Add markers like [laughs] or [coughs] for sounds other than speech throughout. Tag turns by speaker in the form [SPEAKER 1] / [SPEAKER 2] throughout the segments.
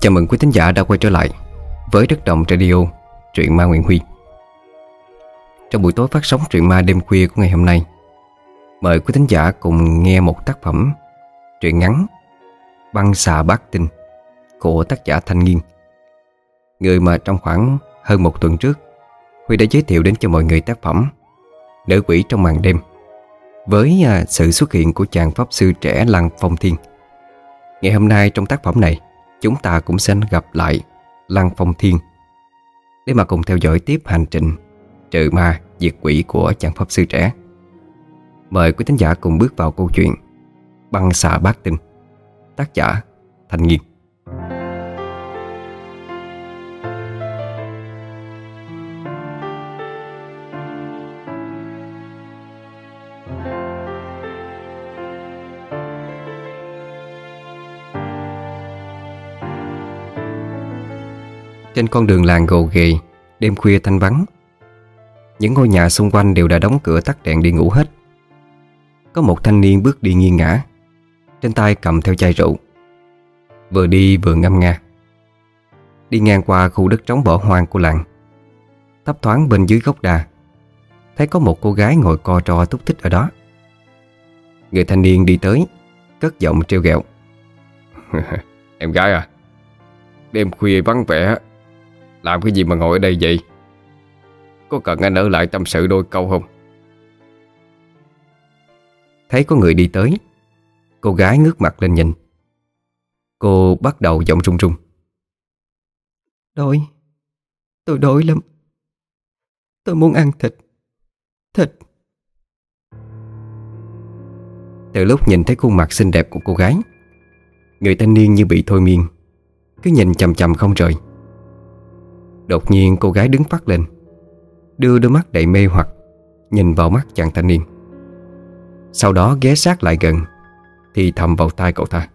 [SPEAKER 1] Chào mừng quý thính giả đã quay trở lại với Đất Đồng Radio, truyện ma Nguyễn Huy. Trong buổi tối phát sóng truyện ma đêm khuya của ngày hôm nay, mời quý thính giả cùng nghe một tác phẩm truyện ngắn Băng xà bát tinh của tác giả Thanh Nghiên. Người mà trong khoảng hơn một tuần trước, Huy đã giới thiệu đến cho mọi người tác phẩm Nữ quỷ trong màn đêm với à, sự xuất hiện của chàng pháp sư trẻ Lăng Phong Thiên. Ngày hôm nay trong tác phẩm này, chúng ta cũng sẽ gặp lại Lăng Phong Thiên để mà cùng theo dõi tiếp hành trình trừ ma diệt quỷ của chàng pháp sư trẻ. Mời quý thính giả cùng bước vào câu chuyện Băng xà bát tinh, Tác giả thành Nghiên Trên con đường làng gồ ghề, Đêm khuya thanh vắng. Những ngôi nhà xung quanh đều đã đóng cửa tắt đèn đi ngủ hết. Có một thanh niên bước đi nghiêng ngã Trên tay cầm theo chai rượu. Vừa đi vừa ngâm nga. Đi ngang qua khu đất trống bỏ hoang của làng. Thấp thoáng bên dưới gốc đà, Thấy có một cô gái ngồi co ro túc thích ở đó. Người thanh niên đi tới, Cất giọng treo ghẹo. [laughs]
[SPEAKER 2] Em gái à Đêm khuya vắng vẻ làm cái gì mà ngồi ở đây vậy? Có cần anh ở lại tâm sự đôi câu không?
[SPEAKER 1] Thấy có người đi tới Cô gái ngước mặt lên nhìn. Cô bắt đầu giọng run run.
[SPEAKER 3] Đói. Tôi đói lắm. Tôi muốn ăn thịt. Thịt.
[SPEAKER 1] Từ lúc nhìn thấy khuôn mặt xinh đẹp của cô gái Người thanh niên như bị thôi miên Cứ nhìn chầm chầm không rời Đột nhiên cô gái đứng phát lên Đưa đôi mắt đầy mê hoặc Nhìn vào mắt chàng thanh niên. Sau đó ghé sát lại gần Thì thầm vào tai cậu ta.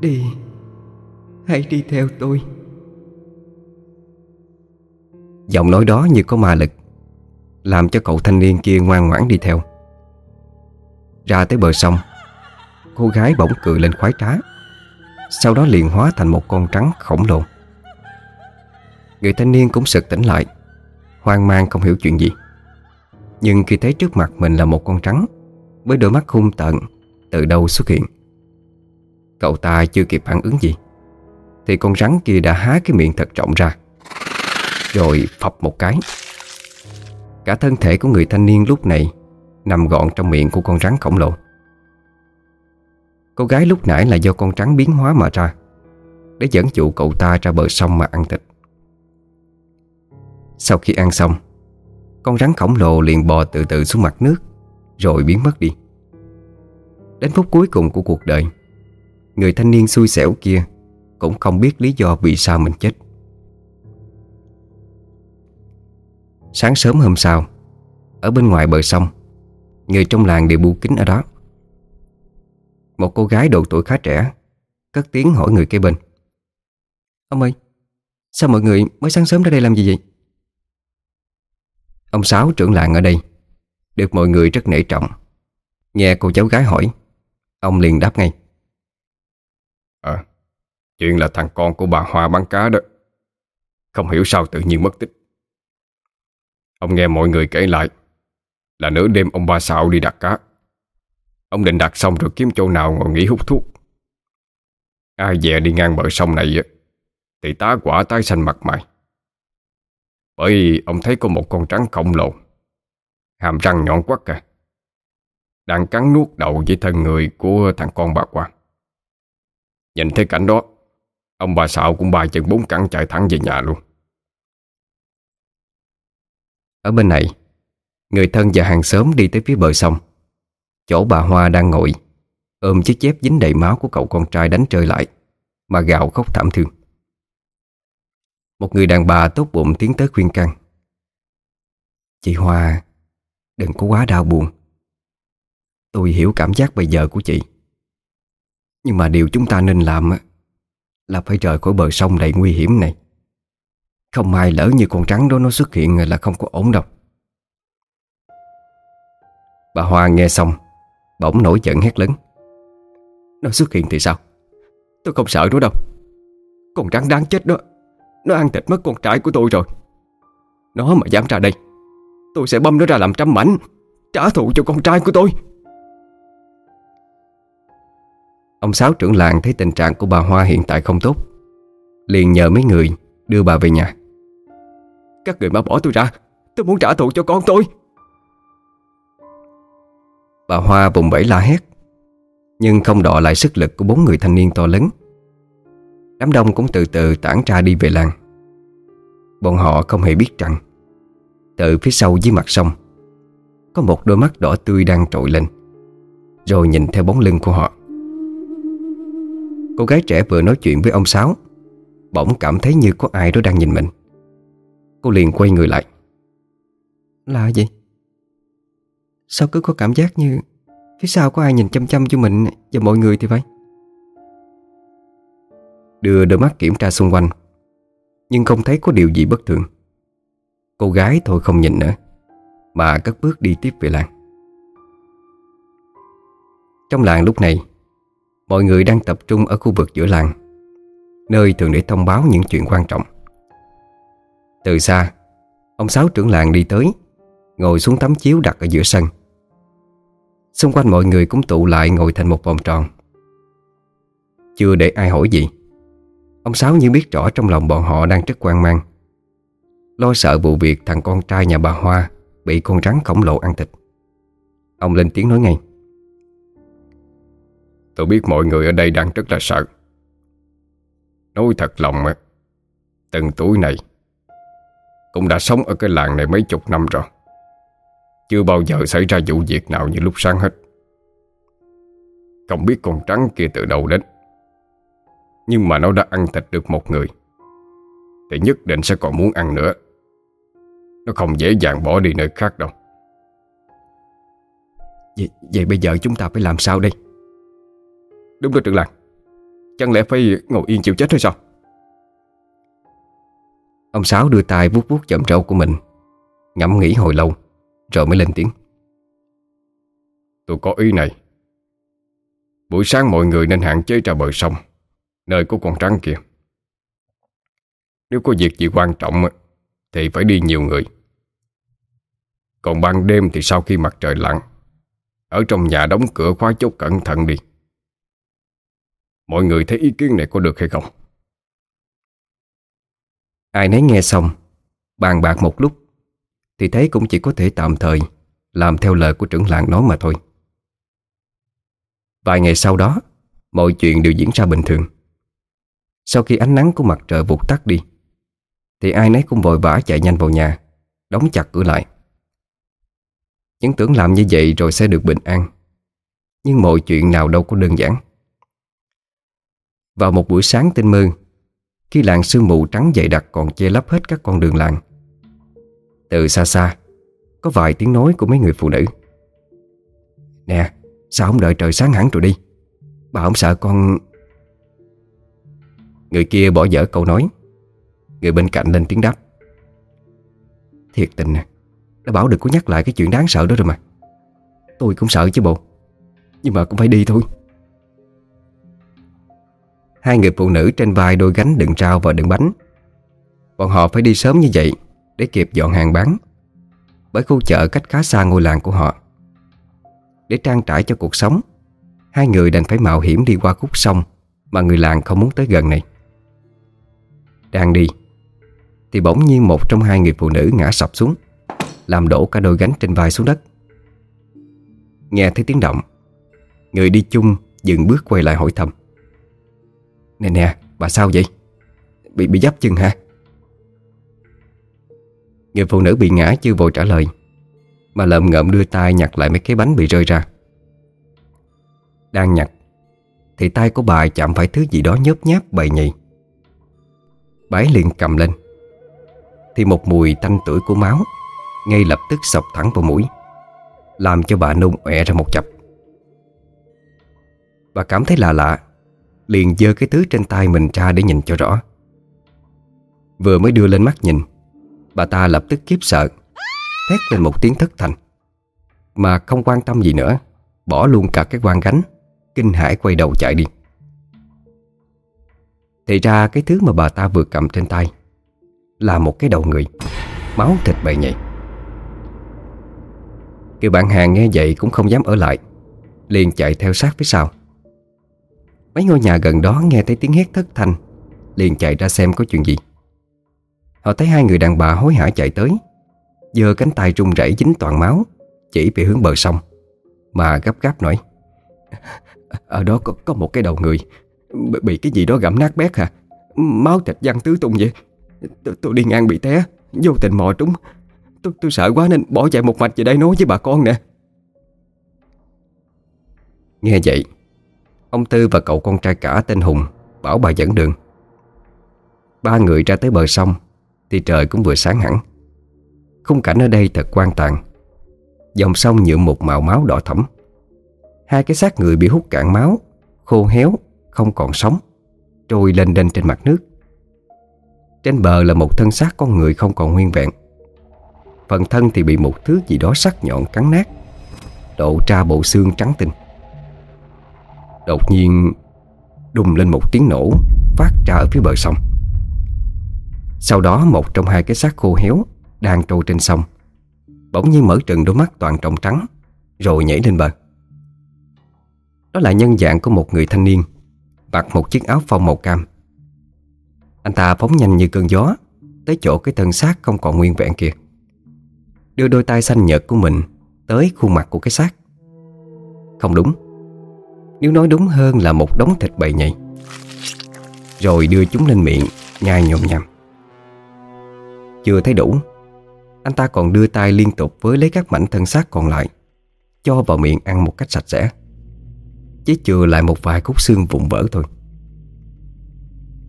[SPEAKER 3] Đi Hãy đi theo tôi.
[SPEAKER 1] Giọng nói đó như có ma lực Làm cho cậu thanh niên kia ngoan ngoãn đi theo. Ra tới bờ sông Cô gái bỗng cười lên khoái trá Sau đó liền hóa thành một con trắng khổng lồ Người thanh niên cũng sực tỉnh lại. Hoang mang không hiểu chuyện gì. Nhưng khi thấy trước mặt mình là một con trắng, Với đôi mắt hung tợn, Từ đâu xuất hiện? Cậu ta chưa kịp phản ứng gì, Thì con rắn kia đã há cái miệng thật rộng ra, Rồi phập một cái. Cả thân thể của người thanh niên lúc này Nằm gọn trong miệng của con rắn khổng lồ. Cô gái lúc nãy là do con trắng biến hóa mà ra, Để dẫn dụ cậu ta ra bờ sông mà ăn thịt. Sau khi ăn xong, Con rắn khổng lồ liền bò từ từ xuống mặt nước, Rồi biến mất đi. Đến phút cuối cùng của cuộc đời, Người thanh niên xui xẻo kia Cũng không biết lý do vì sao mình chết. Sáng sớm hôm sau, Ở bên ngoài bờ sông, Người trong làng đều bu kính ở đó. Một cô gái độ tuổi khá trẻ Cất tiếng hỏi người kế bên. Ông ơi, Sao mọi người mới sáng sớm ra đây làm gì vậy? Ông Sáu trưởng làng ở đây. Được mọi người rất nể trọng. Nghe cô cháu gái hỏi, Ông liền đáp ngay.
[SPEAKER 2] À Chuyện là thằng con của bà Hoa bán cá đó. Không hiểu sao tự nhiên mất tích. Ông nghe mọi người kể lại, Là nửa đêm ông ba xạo đi đặt cá. Ông định đặt xong rồi kiếm chỗ nào ngồi nghỉ hút thuốc. Ai dè đi ngang bờ sông này Thì tá quả tái xanh mặt mày. Bởi ông thấy có một con trắng khổng lồ, Hàm răng nhọn quắc à Đang cắn nuốt đầu với thân người của thằng con bà qua Nhìn thấy cảnh đó, Ông bà xạo cũng ba chân bốn cẳng chạy thẳng về nhà luôn.
[SPEAKER 1] Ở bên này, Người thân và hàng xóm đi tới phía bờ sông. Chỗ bà Hoa đang ngồi, Ôm chiếc dép dính đầy máu của cậu con trai đánh rơi lại, Mà gào khóc thảm thương. Một người đàn bà tốt bụng tiến tới khuyên can. Chị Hoa, Đừng có quá đau buồn. Tôi hiểu cảm giác bây giờ của chị. Nhưng mà điều chúng ta nên làm Là phải rời khỏi bờ sông đầy nguy hiểm này. Không may lỡ như con trắng đó nó xuất hiện là không có ổn đâu. Bà Hoa nghe xong, Bỗng nổi giận hét lớn. Nó xuất hiện thì sao?
[SPEAKER 3] Tôi không sợ nó đâu. Con rắn đáng chết đó. Nó ăn thịt mất con trai của tôi rồi. Nó mà dám ra đây, Tôi sẽ băm nó ra làm trăm mảnh, Trả thù cho con trai của tôi.
[SPEAKER 1] Ông Sáu trưởng làng thấy tình trạng của bà Hoa hiện tại không tốt, Liền nhờ mấy người đưa bà về nhà.
[SPEAKER 3] Các người mà bỏ tôi ra, Tôi muốn trả thù cho con tôi.
[SPEAKER 1] Bà Hoa vùng bẫy la hét, Nhưng không đọ lại sức lực của bốn người thanh niên to lớn. Đám đông cũng từ từ tản ra đi về làng. Bọn họ không hề biết rằng, Từ phía sau dưới mặt sông, Có một đôi mắt đỏ tươi đang trội lên, Rồi nhìn theo bóng lưng của họ. Cô gái trẻ vừa nói chuyện với ông Sáu, Bỗng cảm thấy như có ai đó đang nhìn mình. Cô liền quay người lại.
[SPEAKER 3] Là gì? Sao cứ có cảm giác như Phía sau có ai nhìn chăm chăm cho mình Và mọi người thì vậy?
[SPEAKER 1] Đưa đôi mắt kiểm tra xung quanh. Nhưng không thấy có điều gì bất thường. Cô gái thôi không nhìn nữa, Mà cất bước đi tiếp về làng. Trong làng lúc này, Mọi người đang tập trung ở khu vực giữa làng, Nơi thường để thông báo những chuyện quan trọng. Từ xa, Ông Sáu trưởng làng đi tới, Ngồi xuống tấm chiếu đặt ở giữa sân. Xung quanh mọi người cũng tụ lại ngồi thành một vòng tròn. Chưa để ai hỏi gì Ông Sáu như biết rõ trong lòng bọn họ đang rất quan mang. Lo sợ vụ việc thằng con trai nhà bà Hoa Bị con rắn khổng lồ ăn thịt. Ông lên tiếng nói ngay.
[SPEAKER 2] Tôi biết mọi người ở đây đang rất là sợ. Nói thật lòng Từng tuổi này Cũng đã sống ở cái làng này mấy chục năm rồi. Chưa bao giờ xảy ra vụ việc nào như lúc sáng hết. Không biết con trắng kia từ đâu đến. Nhưng mà nó đã ăn thịt được một người. Thì nhất định sẽ còn muốn ăn nữa. Nó không dễ dàng bỏ đi nơi khác đâu.
[SPEAKER 3] Vậy, vậy bây giờ chúng ta phải làm sao đây?
[SPEAKER 2] Đúng rồi trưởng làng. Chẳng lẽ phải ngồi yên chịu chết hay sao?
[SPEAKER 1] Ông Sáu đưa tay vuốt vuốt chậm trâu của mình Ngẫm nghĩ hồi lâu Rồi mới lên tiếng.
[SPEAKER 2] Tôi có ý này. Buổi sáng mọi người nên hạn chế ra bờ sông Nơi của con trắng kia. Nếu có việc gì quan trọng Thì phải đi nhiều người. Còn ban đêm thì sau khi mặt trời lặn, Ở trong nhà đóng cửa khóa chốt cẩn thận đi. Mọi người thấy ý kiến này có được hay không?
[SPEAKER 1] Ai nấy nghe xong, Bàn bạc một lúc, Thì thấy cũng chỉ có thể tạm thời Làm theo lời của trưởng làng nói mà thôi. Vài ngày sau đó, Mọi chuyện đều diễn ra bình thường. Sau khi ánh nắng của mặt trời vụt tắt đi, Thì ai nấy cũng vội vã chạy nhanh vào nhà, Đóng chặt cửa lại. Những tưởng làm như vậy rồi sẽ được bình an, Nhưng mọi chuyện nào đâu có đơn giản. Vào một buổi sáng tinh mơ, Khi làng sương mù trắng dày đặc còn che lấp hết các con đường làng, Từ xa xa, Có vài tiếng nói của mấy người phụ nữ. Nè, Sao không đợi trời sáng hẳn rồi đi? Bà không sợ con Người kia bỏ dở câu nói. Người bên cạnh lên tiếng đáp. Thiệt tình nè Đã bảo được có nhắc lại cái chuyện đáng sợ đó rồi mà. Tôi cũng sợ chứ bộ, Nhưng mà cũng phải đi thôi. Hai người phụ nữ trên vai đôi gánh đựng rau và đựng bánh. Bọn họ phải đi sớm như vậy Để kịp dọn hàng bán, Bởi khu chợ cách khá xa ngôi làng của họ. Để trang trải cho cuộc sống, Hai người đành phải mạo hiểm đi qua khúc sông Mà người làng không muốn tới gần này. Đang đi. Thì bỗng nhiên một trong hai người phụ nữ ngã sập xuống, Làm đổ cả đôi gánh trên vai xuống đất. Nghe thấy tiếng động, Người đi chung dừng bước quay lại hỏi thầm. Nè nè, bà sao vậy? Bị bị dấp chân hả? Người phụ nữ bị ngã chưa vội trả lời, Mà lợm ngợm đưa tay nhặt lại mấy cái bánh bị rơi ra. Đang nhặt, Thì tay của bà chạm phải thứ gì đó nhớp nháp bầy nhầy. Bái liền cầm lên. Thì một mùi tanh tuổi của máu Ngay lập tức sọc thẳng vào mũi, Làm cho bà nôn ọe ra một chập. Bà cảm thấy lạ lạ, Liền dơ cái thứ trên tay mình ra để nhìn cho rõ. Vừa mới đưa lên mắt nhìn, Bà ta lập tức kiếp sợ, Thét lên một tiếng thất thành, Mà không quan tâm gì nữa, Bỏ luôn cả cái quan gánh, Kinh hãi quay đầu chạy đi. Thì ra cái thứ mà bà ta vừa cầm trên tay Là một cái đầu người Máu thịt bầy nhầy. Kêu bạn hàng nghe vậy cũng không dám ở lại Liền chạy theo sát phía sau. Mấy ngôi nhà gần đó nghe thấy tiếng hét thất thanh Liền chạy ra xem có chuyện gì. Họ thấy hai người đàn bà hối hả chạy tới giơ cánh tay run rẩy dính toàn máu Chỉ về hướng bờ sông Mà gấp gáp nói Ở đó có, có một cái đầu người Bị cái gì đó gặm nát bét hả? Máu thịt văng tứ tung vậy. Tôi, tôi đi ngang bị té. Vô tình mò trúng. Tôi, tôi sợ quá nên bỏ chạy một mạch về đây nói với bà con nè. Nghe vậy Ông Tư và cậu con trai cả tên Hùng Bảo bà dẫn đường. Ba người ra tới bờ sông Thì trời cũng vừa sáng hẳn. Khung cảnh ở đây thật quan tàn. Dòng sông nhuộm một màu máu đỏ thẫm. Hai cái xác người bị hút cạn máu Khô héo không còn sống, Trôi lên đên trên mặt nước. Trên bờ là một thân xác con người không còn nguyên vẹn. Phần thân thì bị một thứ gì đó sắc nhọn cắn nát Độ ra bộ xương trắng tinh. Đột nhiên, Đùng lên một tiếng nổ Phát ra ở phía bờ sông. Sau đó, một trong hai cái xác khô héo Đang trôi trên sông, Bỗng nhiên mở trừng đôi mắt toàn trọng trắng, Rồi nhảy lên bờ. Đó là nhân dạng của một người thanh niên. Mặc một chiếc áo phông màu cam. Anh ta phóng nhanh như cơn gió, Tới chỗ cái thân xác không còn nguyên vẹn kia. Đưa đôi tay xanh nhợt của mình Tới khuôn mặt của cái xác. Không đúng. Nếu nói đúng hơn là một đống thịt bầy nhầy. Rồi đưa chúng lên miệng, Nhai nhồm nhằm. Chưa thấy đủ, Anh ta còn đưa tay liên tục với lấy các mảnh thân xác còn lại, Cho vào miệng ăn một cách sạch sẽ. Chỉ chừa lại một vài khúc xương vụn vỡ thôi.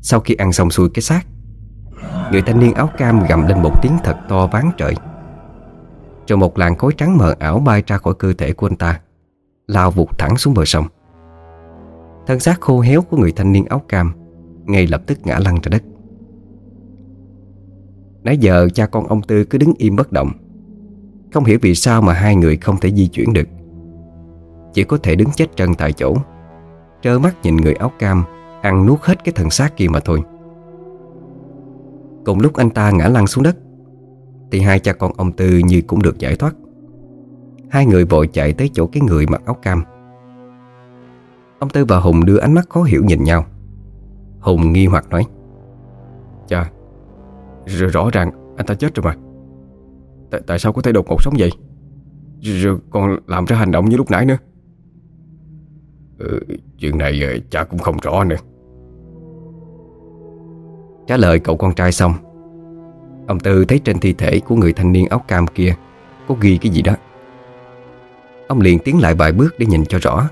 [SPEAKER 1] Sau khi ăn xong xuôi cái xác, Người thanh niên áo cam gầm lên một tiếng thật to ván trời. Rồi một làn khói trắng mờ ảo bay ra khỏi cơ thể của anh ta, Lao vụt thẳng xuống bờ sông. Thân xác khô héo của người thanh niên áo cam Ngay lập tức ngã lăn ra đất. Nãy giờ cha con ông Tư cứ đứng im bất động, Không hiểu vì sao mà hai người không thể di chuyển được. Chỉ có thể đứng chết chân tại chỗ. Trơ mắt nhìn người áo cam Ăn nuốt hết cái thần xác kia mà thôi. Cùng lúc anh ta ngã lăn xuống đất Thì hai cha con ông Tư như cũng được giải thoát. Hai người vội chạy tới chỗ cái người mặc áo cam. Ông Tư và Hùng đưa ánh mắt khó hiểu nhìn nhau. Hùng nghi hoặc nói
[SPEAKER 2] Cha Rồi rõ ràng anh ta chết rồi mà. Tại, tại sao có thể đột ngột sống vậy? Rồi còn làm ra hành động như lúc nãy nữa ừ, Chuyện này ờ, cha cũng không rõ nữa.
[SPEAKER 1] Trả lời cậu con trai xong Ông Tư thấy trên thi thể của người thanh niên áo cam kia Có ghi cái gì đó. Ông liền tiến lại vài bước để nhìn cho rõ.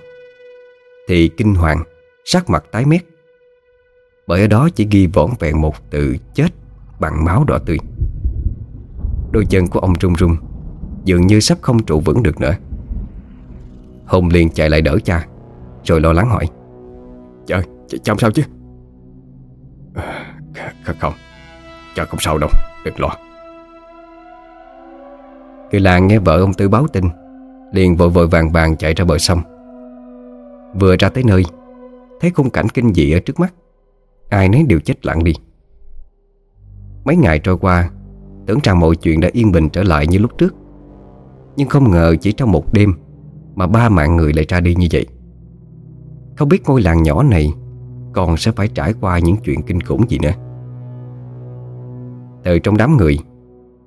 [SPEAKER 1] Thì kinh hoàng Sắc mặt tái mét. Bởi ở đó chỉ ghi vỏn vẹn một từ chết Bằng máu đỏ tươi. Đôi chân của ông run run Dường như sắp không trụ vững được nữa. Hùng liền chạy lại đỡ cha. Rồi lo lắng hỏi.
[SPEAKER 2] Trời, cha sao chứ? Không. Cha không sao đâu, đừng lo.
[SPEAKER 1] Người làng nghe vợ ông Tư báo tin Liền vội vội vàng vàng chạy ra bờ sông. Vừa ra tới nơi Thấy khung cảnh kinh dị ở trước mắt. Ai nấy đều chết lặng đi. Mấy ngày trôi qua Tưởng rằng mọi chuyện đã yên bình trở lại như lúc trước. Nhưng không ngờ chỉ trong một đêm Mà ba mạng người lại ra đi như vậy không biết ngôi làng nhỏ này Còn sẽ phải trải qua những chuyện kinh khủng gì nữa. Từ trong đám người,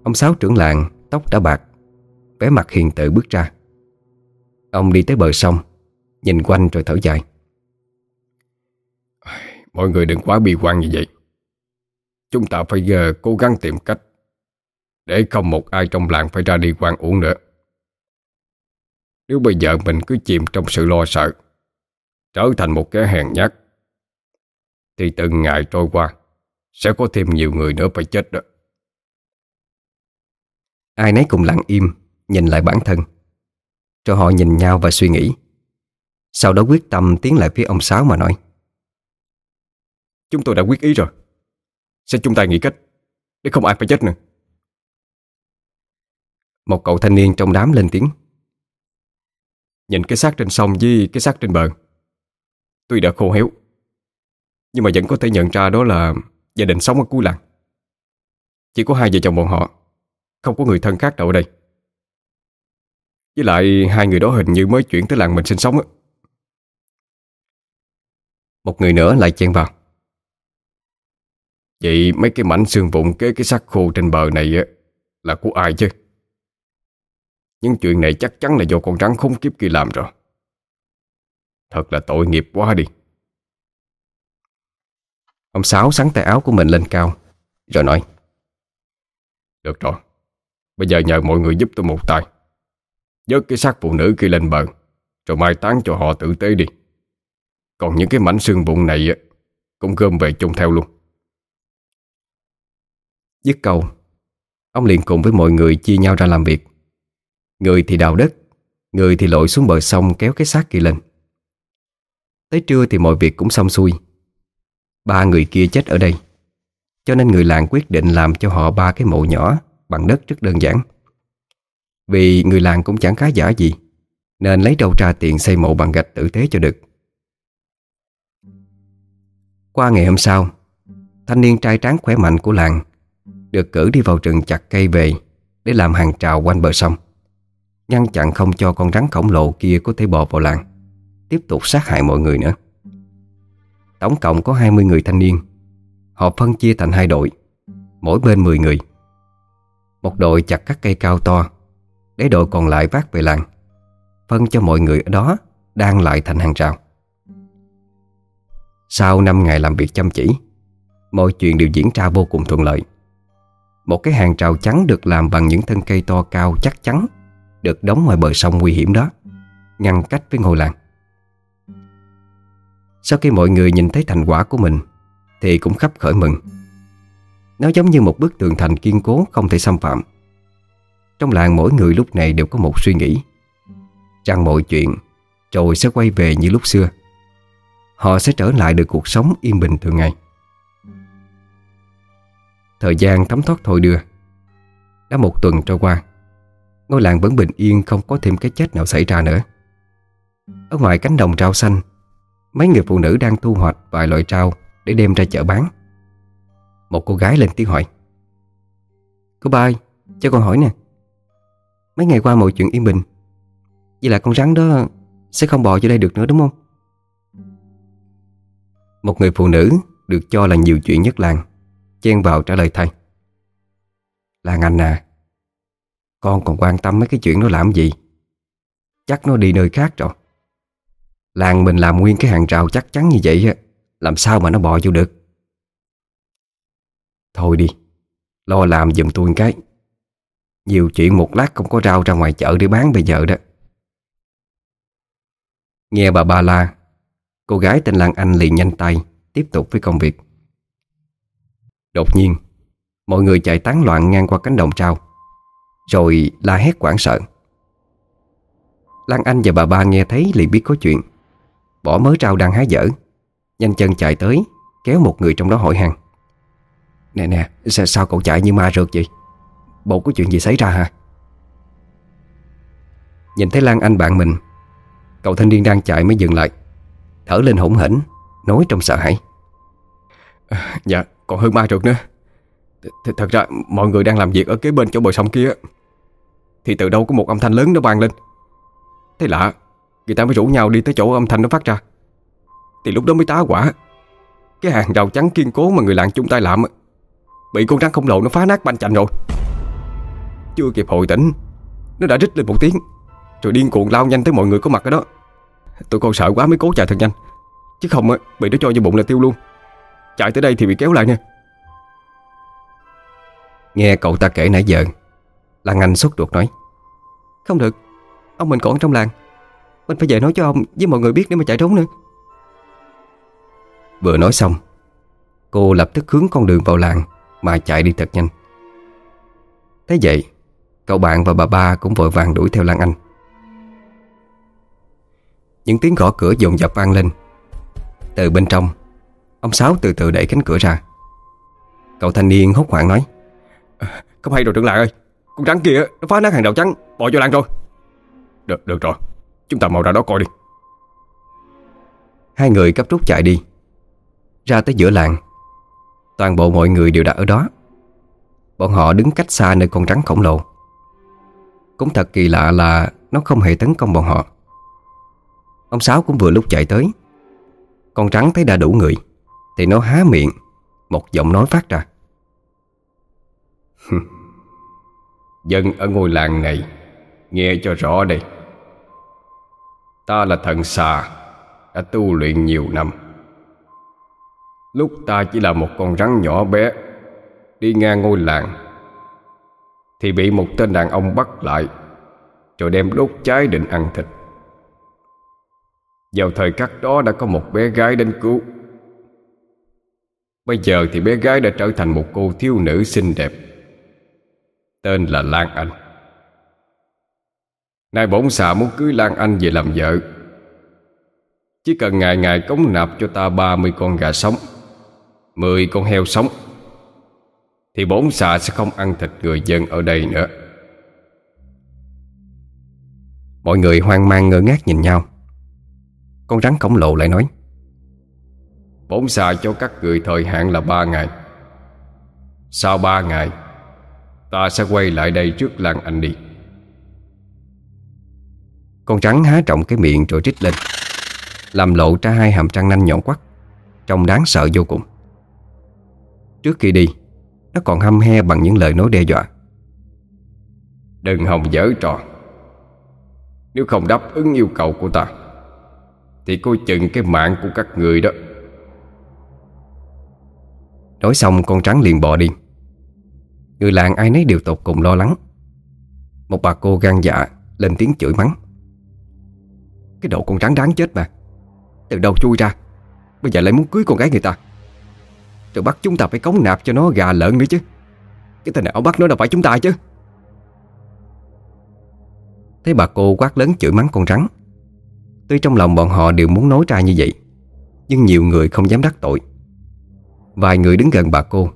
[SPEAKER 1] Ông Sáu trưởng làng Tóc đã bạc, vẻ mặt hiền tự bước ra. Ông đi tới bờ sông, Nhìn quanh rồi thở dài.
[SPEAKER 2] Mọi người đừng quá bi quan như vậy. Chúng ta phải giờ cố gắng tìm cách Để không một ai trong làng phải ra đi quan uổng nữa. Nếu bây giờ mình cứ chìm trong sự lo sợ Trở thành một kẻ hèn nhát. Thì từng ngày trôi qua Sẽ có thêm nhiều người nữa phải chết đó.
[SPEAKER 1] Ai nấy cùng lặng im Nhìn lại bản thân. Rồi họ nhìn nhau và suy nghĩ. Sau đó quyết tâm tiến lại phía ông Sáu mà nói
[SPEAKER 2] Chúng tôi đã quyết ý rồi. Sẽ chung tay nghĩ cách Để không ai phải chết nữa.
[SPEAKER 1] Một cậu thanh niên trong đám lên tiếng.
[SPEAKER 2] Nhìn cái xác trên sông với cái xác trên bờ Tuy đã khô héo, Nhưng mà vẫn có thể nhận ra đó là Gia đình sống ở cuối làng. Chỉ có hai vợ chồng bọn họ, Không có người thân khác đâu ở đây. Với lại hai người đó hình như mới chuyển tới làng mình sinh sống á.
[SPEAKER 1] Một người nữa lại chen vào.
[SPEAKER 2] Vậy mấy cái mảnh xương vụn kế cái xác khô trên bờ này á, Là của ai chứ? Những chuyện này chắc chắn là do con rắn khốn kiếp kia làm rồi. Thật là tội nghiệp quá đi.
[SPEAKER 1] Ông Sáu sắn tay áo của mình lên cao, Rồi nói,
[SPEAKER 2] Được rồi, Bây giờ nhờ mọi người giúp tôi một tay. Dớt cái xác phụ nữ kia lên bờ, Rồi mai táng cho họ tử tế đi. Còn những cái mảnh xương bụng này Cũng gom về chung theo luôn.
[SPEAKER 1] Dứt câu, Ông liền cùng với mọi người chia nhau ra làm việc. Người thì đào đất, Người thì lội xuống bờ sông kéo cái xác kia lên. Tới trưa thì mọi việc cũng xong xuôi. Ba người kia chết ở đây, Cho nên người làng quyết định làm cho họ ba cái mộ nhỏ Bằng đất rất đơn giản. Vì người làng cũng chẳng khá giả gì, Nên lấy đâu ra tiền xây mộ bằng gạch tử tế cho được. Qua ngày hôm sau, Thanh niên trai tráng khỏe mạnh của làng Được cử đi vào rừng chặt cây về Để làm hàng trào quanh bờ sông, Ngăn chặn không cho con rắn khổng lồ kia có thể bò vào làng. Tiếp tục sát hại mọi người nữa. Tổng cộng có 20 người thanh niên. Họ phân chia thành hai đội, Mỗi bên 10 người. Một đội chặt các cây cao to, Để đội còn lại vác về làng, Phân cho mọi người ở đó Đang lại thành hàng rào. Sau 5 ngày làm việc chăm chỉ, Mọi chuyện đều diễn ra vô cùng thuận lợi. Một cái hàng rào trắng được làm bằng những thân cây to cao chắc chắn, Được đóng ngoài bờ sông nguy hiểm đó, Ngăn cách với ngôi làng sau khi mọi người nhìn thấy thành quả của mình, Thì cũng khắp khởi mừng. Nó giống như một bức tường thành kiên cố, không thể xâm phạm. Trong làng mỗi người lúc này đều có một suy nghĩ. Rằng mọi chuyện rồi sẽ quay về như lúc xưa. Họ sẽ trở lại được cuộc sống yên bình thường ngày. Thời gian thấm thoát thôi đưa. Đã một tuần trôi qua, Ngôi làng vẫn bình yên, không có thêm cái chết nào xảy ra nữa. Ở ngoài cánh đồng rau xanh Mấy người phụ nữ đang thu hoạch vài loại rau Để đem ra chợ bán. Một cô gái lên tiếng hỏi. Cô ba ơi, cho con hỏi nè. Mấy ngày qua mọi chuyện yên bình. Vậy là con rắn đó Sẽ không bò vô đây được nữa đúng không? Một người phụ nữ Được cho là nhiều chuyện nhất làng Chen vào trả lời thay "Làng Anh à Con còn quan tâm mấy cái chuyện nó làm gì? Chắc nó đi nơi khác rồi. Làng mình làm nguyên cái hàng rào chắc chắn như vậy Làm sao mà nó bò vô được? Thôi đi, Lo làm giùm tôi cái. Nhiều chuyện một lát không có rau ra ngoài chợ để bán bây giờ đó. Nghe bà ba la, Cô gái tên Lan Anh liền nhanh tay, Tiếp tục với công việc. Đột nhiên, Mọi người chạy tán loạn ngang qua cánh đồng trao, Rồi la hét quảng sợ. Lan Anh và bà ba nghe thấy liền biết có chuyện. Bỏ mớ rau đang hái dở. Nhanh chân chạy tới Kéo một người trong đó hỏi hàng. Nè nè sao, sao cậu chạy như ma rượt vậy? Bộ có chuyện gì xảy ra hả? Nhìn thấy Lan Anh bạn mình Cậu thanh niên đang chạy mới dừng lại Thở lên hỗn hỉnh Nói trong sợ hãi.
[SPEAKER 2] À, Dạ còn hơn ma rượt nữa. Th Thật ra mọi người đang làm việc ở kế bên chỗ bờ sông kia. Thì từ đâu có một âm thanh lớn nó vang lên? Thế lạ Người ta mới rủ nhau đi tới chỗ âm thanh nó phát ra. Thì lúc đó mới tá quả Cái hàng rào trắng kiên cố mà người làng chung tay làm Bị con rắn không lộ nó phá nát banh chành rồi. Chưa kịp hồi tỉnh Nó đã rít lên một tiếng Rồi điên cuồng lao nhanh tới mọi người có mặt ở đó. Tụi con sợ quá mới cố chạy thật nhanh Chứ không bị nó cho vô bụng là tiêu luôn. Chạy tới đây thì bị kéo lại nha.
[SPEAKER 1] Nghe cậu ta kể nãy giờ Lan Anh sốt ruột nói.
[SPEAKER 3] Không được Ông mình còn trong làng mình phải về nói cho ông với mọi người biết để mà chạy trốn nữa.
[SPEAKER 1] Vừa nói xong Cô lập tức hướng con đường vào làng Mà chạy đi thật nhanh. Thế vậy Cậu bạn và bà ba cũng vội vàng đuổi theo Lan Anh. Những tiếng gõ cửa dồn dập vang lên. Từ bên trong Ông Sáu từ từ đẩy cánh cửa ra. Cậu thanh niên hốt hoảng nói
[SPEAKER 2] à, Không hay rồi trưởng làng ơi. Con rắn kia nó phá nát hàng đầu trắng Bỏ vô làng rồi. Được, được rồi. Chúng ta mau ra đó coi đi.
[SPEAKER 1] Hai người cấp rút chạy đi. Ra tới giữa làng, Toàn bộ mọi người đều đã ở đó. Bọn họ đứng cách xa nơi con rắn khổng lồ. Cũng thật kỳ lạ là Nó không hề tấn công bọn họ. Ông Sáu cũng vừa lúc chạy tới. Con rắn thấy đã đủ người, Thì nó há miệng, Một giọng nói phát ra. [laughs]
[SPEAKER 2] Dân ở ngôi làng này, Nghe cho rõ đây. Ta là thần xà, Đã tu luyện nhiều năm. Lúc ta chỉ là một con rắn nhỏ bé, Đi ngang ngôi làng, Thì bị một tên đàn ông bắt lại, Rồi đem đốt cháy định ăn thịt. Vào thời khắc đó đã có một bé gái đến cứu. Bây giờ thì bé gái đã trở thành một cô thiếu nữ xinh đẹp, Tên là Lan Anh. Nay bổn xà muốn cưới Lan Anh về làm vợ. Chỉ cần ngày ngày cống nạp cho ta 30 con gà sống 10 con heo sống, Thì bổn xà sẽ không ăn thịt người dân ở đây nữa.
[SPEAKER 1] Mọi người hoang mang ngơ ngác nhìn nhau. Con rắn cổng lồ lại nói,
[SPEAKER 2] Bổn xà cho các người thời hạn là ba ngày. Sau ba ngày, Ta sẽ quay lại đây trước Lan Anh đi.
[SPEAKER 1] Con rắn há trọng cái miệng rồi trích lên. Làm lộ ra hai hàm răng nanh nhọn quắt Trông đáng sợ vô cùng. Trước khi đi Nó còn hăm he bằng những lời nói đe dọa.
[SPEAKER 2] Đừng hòng dở trò. Nếu không đáp ứng yêu cầu của ta Thì coi chừng cái mạng của các người đó.
[SPEAKER 1] Nói xong con rắn liền bỏ đi. Người làng ai nấy đều tột cùng lo lắng. Một bà cô gan dạ Lên tiếng chửi mắng cái độ con rắn đáng chết mà. Từ đâu chui ra? Bây giờ lại muốn cưới con gái người ta. Rồi bắt chúng ta phải cống nạp cho nó gà lợn nữa chứ. Cái tên nào bắt nó đâu phải chúng ta chứ. Thấy bà cô quát lớn chửi mắng con rắn. Tuy trong lòng bọn họ đều muốn nói ra như vậy, Nhưng nhiều người không dám đắc tội. Vài người đứng gần bà cô,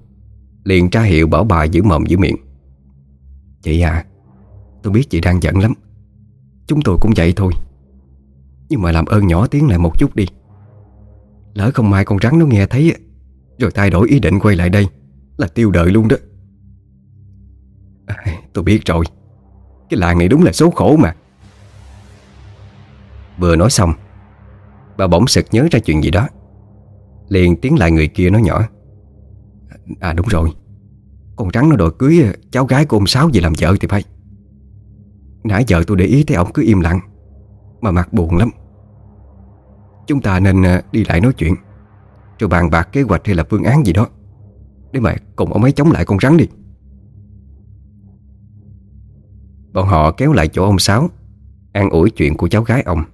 [SPEAKER 1] Liền tra hiệu bảo bà giữ mồm giữ miệng. Chị à Tôi biết chị đang giận lắm. Chúng tôi cũng vậy thôi. Nhưng mà làm ơn nhỏ tiếng lại một chút đi. Lỡ không mai con rắn nó nghe thấy Rồi thay đổi ý định quay lại đây Là tiêu đời luôn đó. À, Tôi biết rồi. Cái làng này đúng là số khổ mà. Vừa nói xong Bà bỗng sực nhớ ra chuyện gì đó. Liền tiến lại người kia nói nhỏ. À đúng rồi. Con rắn nó đòi cưới cháu gái của ông Sáu về làm vợ thì phải. Nãy giờ tôi để ý thấy ông cứ im lặng. Mà mặt buồn lắm. Chúng ta nên à, đi lại nói chuyện. Rồi bàn bạc kế hoạch hay là phương án gì đó. Để mà cùng ông ấy chống lại con rắn đi. Bọn họ kéo lại chỗ ông Sáu, An ủi chuyện của cháu gái ông,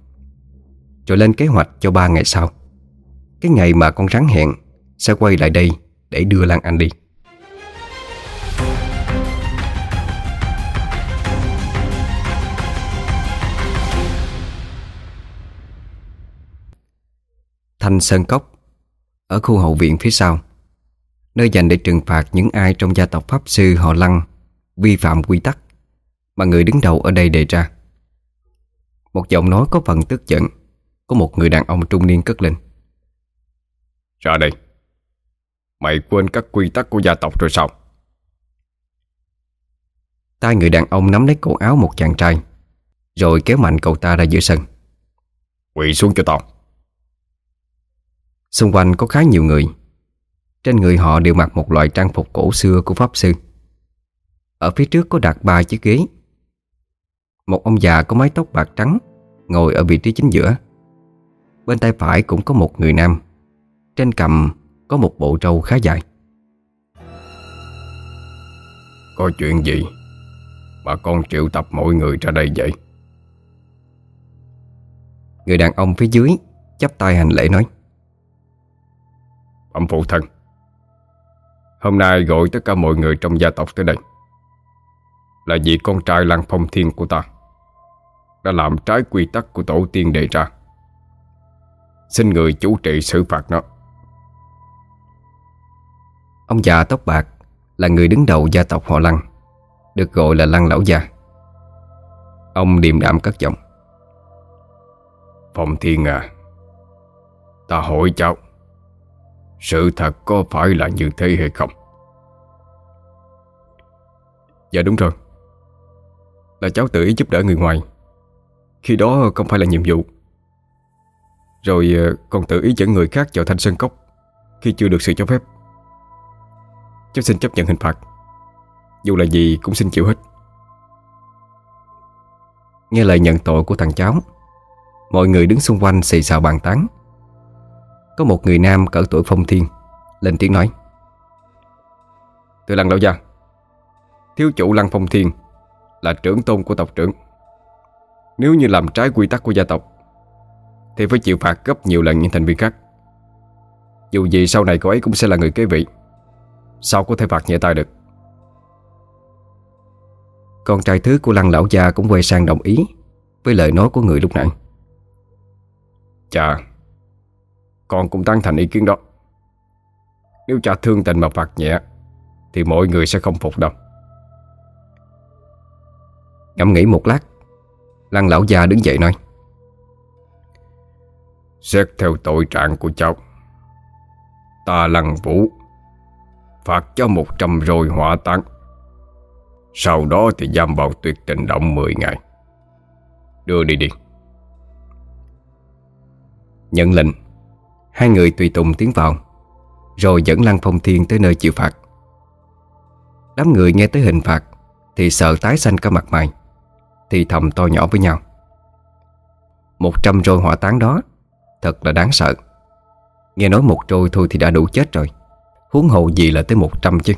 [SPEAKER 1] Rồi lên kế hoạch cho ba ngày sau. Cái ngày mà con rắn hẹn Sẽ quay lại đây để đưa Lan Anh đi. Thanh Sơn Cốc Ở khu hậu viện phía sau. Nơi dành để trừng phạt những ai trong gia tộc Pháp Sư họ Lăng Vi phạm quy tắc Mà người đứng đầu ở đây đề ra. Một giọng nói có phần tức giận Của một người đàn ông trung niên cất lên.
[SPEAKER 2] Ra đây. Mày quên các quy tắc của gia tộc rồi sao?
[SPEAKER 1] Tay người đàn ông nắm lấy cổ áo một chàng trai Rồi kéo mạnh cậu ta ra giữa sân.
[SPEAKER 2] Quỳ xuống cho tao
[SPEAKER 1] Xung quanh có khá nhiều người. Trên người họ đều mặc một loại trang phục cổ xưa của Pháp Sư. Ở phía trước có đặt ba chiếc ghế. Một ông già có mái tóc bạc trắng Ngồi ở vị trí chính giữa. Bên tay phải cũng có một người nam. Trên cầm có một bộ trâu khá dài.
[SPEAKER 2] Có chuyện gì? Mà con triệu tập mọi người ra đây vậy?
[SPEAKER 1] Người đàn ông phía dưới chắp tay hành lễ nói
[SPEAKER 2] Bẩm phụ thân. Hôm nay gọi tất cả mọi người trong gia tộc tới đây. Là vì con trai Lan Phong Thiên của ta Đã làm trái quy tắc của tổ tiên đề ra. Xin người chủ trị xử phạt nó.
[SPEAKER 1] Ông già tóc bạc Là người đứng đầu gia tộc họ Lăng Được gọi là Lăng Lão Gia. Ông điềm đạm cất giọng.
[SPEAKER 2] Phong Thiên à Ta hỏi cháu sự thật có phải là như thế hay không?
[SPEAKER 3] Dạ đúng rồi. Là cháu tự ý giúp đỡ người ngoài. Khi đó không phải là nhiệm vụ. Rồi ờ, còn tự ý dẫn người khác vào thanh sơn cốc Khi chưa được sự cho phép. Cháu xin chấp nhận hình phạt. Dù là gì cũng xin chịu hết. Nghe lời nhận tội của thằng cháu, Mọi người đứng xung quanh xì xào bàn tán. Có một người nam cỡ tuổi phong thiên, Lên tiếng nói. Từ lăng lão gia, Thiếu chủ lăng phong thiên Là trưởng tôn của tộc trưởng. Nếu như làm trái quy tắc của gia tộc, Thì phải chịu phạt gấp nhiều lần những thành viên khác. Dù gì sau này cậu ấy cũng sẽ là người kế vị, Sao có thể phạt nhẹ tay được? Con trai thứ của lăng lão gia cũng quay sang đồng ý Với lời nói của người lúc nãy.
[SPEAKER 2] Chà con cũng tăng thành ý kiến đó. Nếu cha thương tình mà phạt nhẹ, Thì mọi người sẽ không phục đâu.
[SPEAKER 1] Ngẫm nghĩ một lát, Lăng lão già đứng dậy nói,
[SPEAKER 2] Xét theo tội trạng của cháu, Ta lăng vũ Phạt cho một trăm rồi hỏa táng. Sau đó thì giam vào tuyệt tình động 10 ngày. Đưa đi đi.
[SPEAKER 1] Nhận lệnh Hai người tùy tùng tiến vào, Rồi dẫn Lăng Phong Thiên tới nơi chịu phạt. Đám người nghe tới hình phạt Thì sợ tái xanh cả mặt mày, Thì thầm to nhỏ với nhau. Một trăm roi hỏa táng đó Thật là đáng sợ. Nghe nói một trôi thôi thì đã đủ chết rồi, Huống hồ gì là tới một trăm chứ.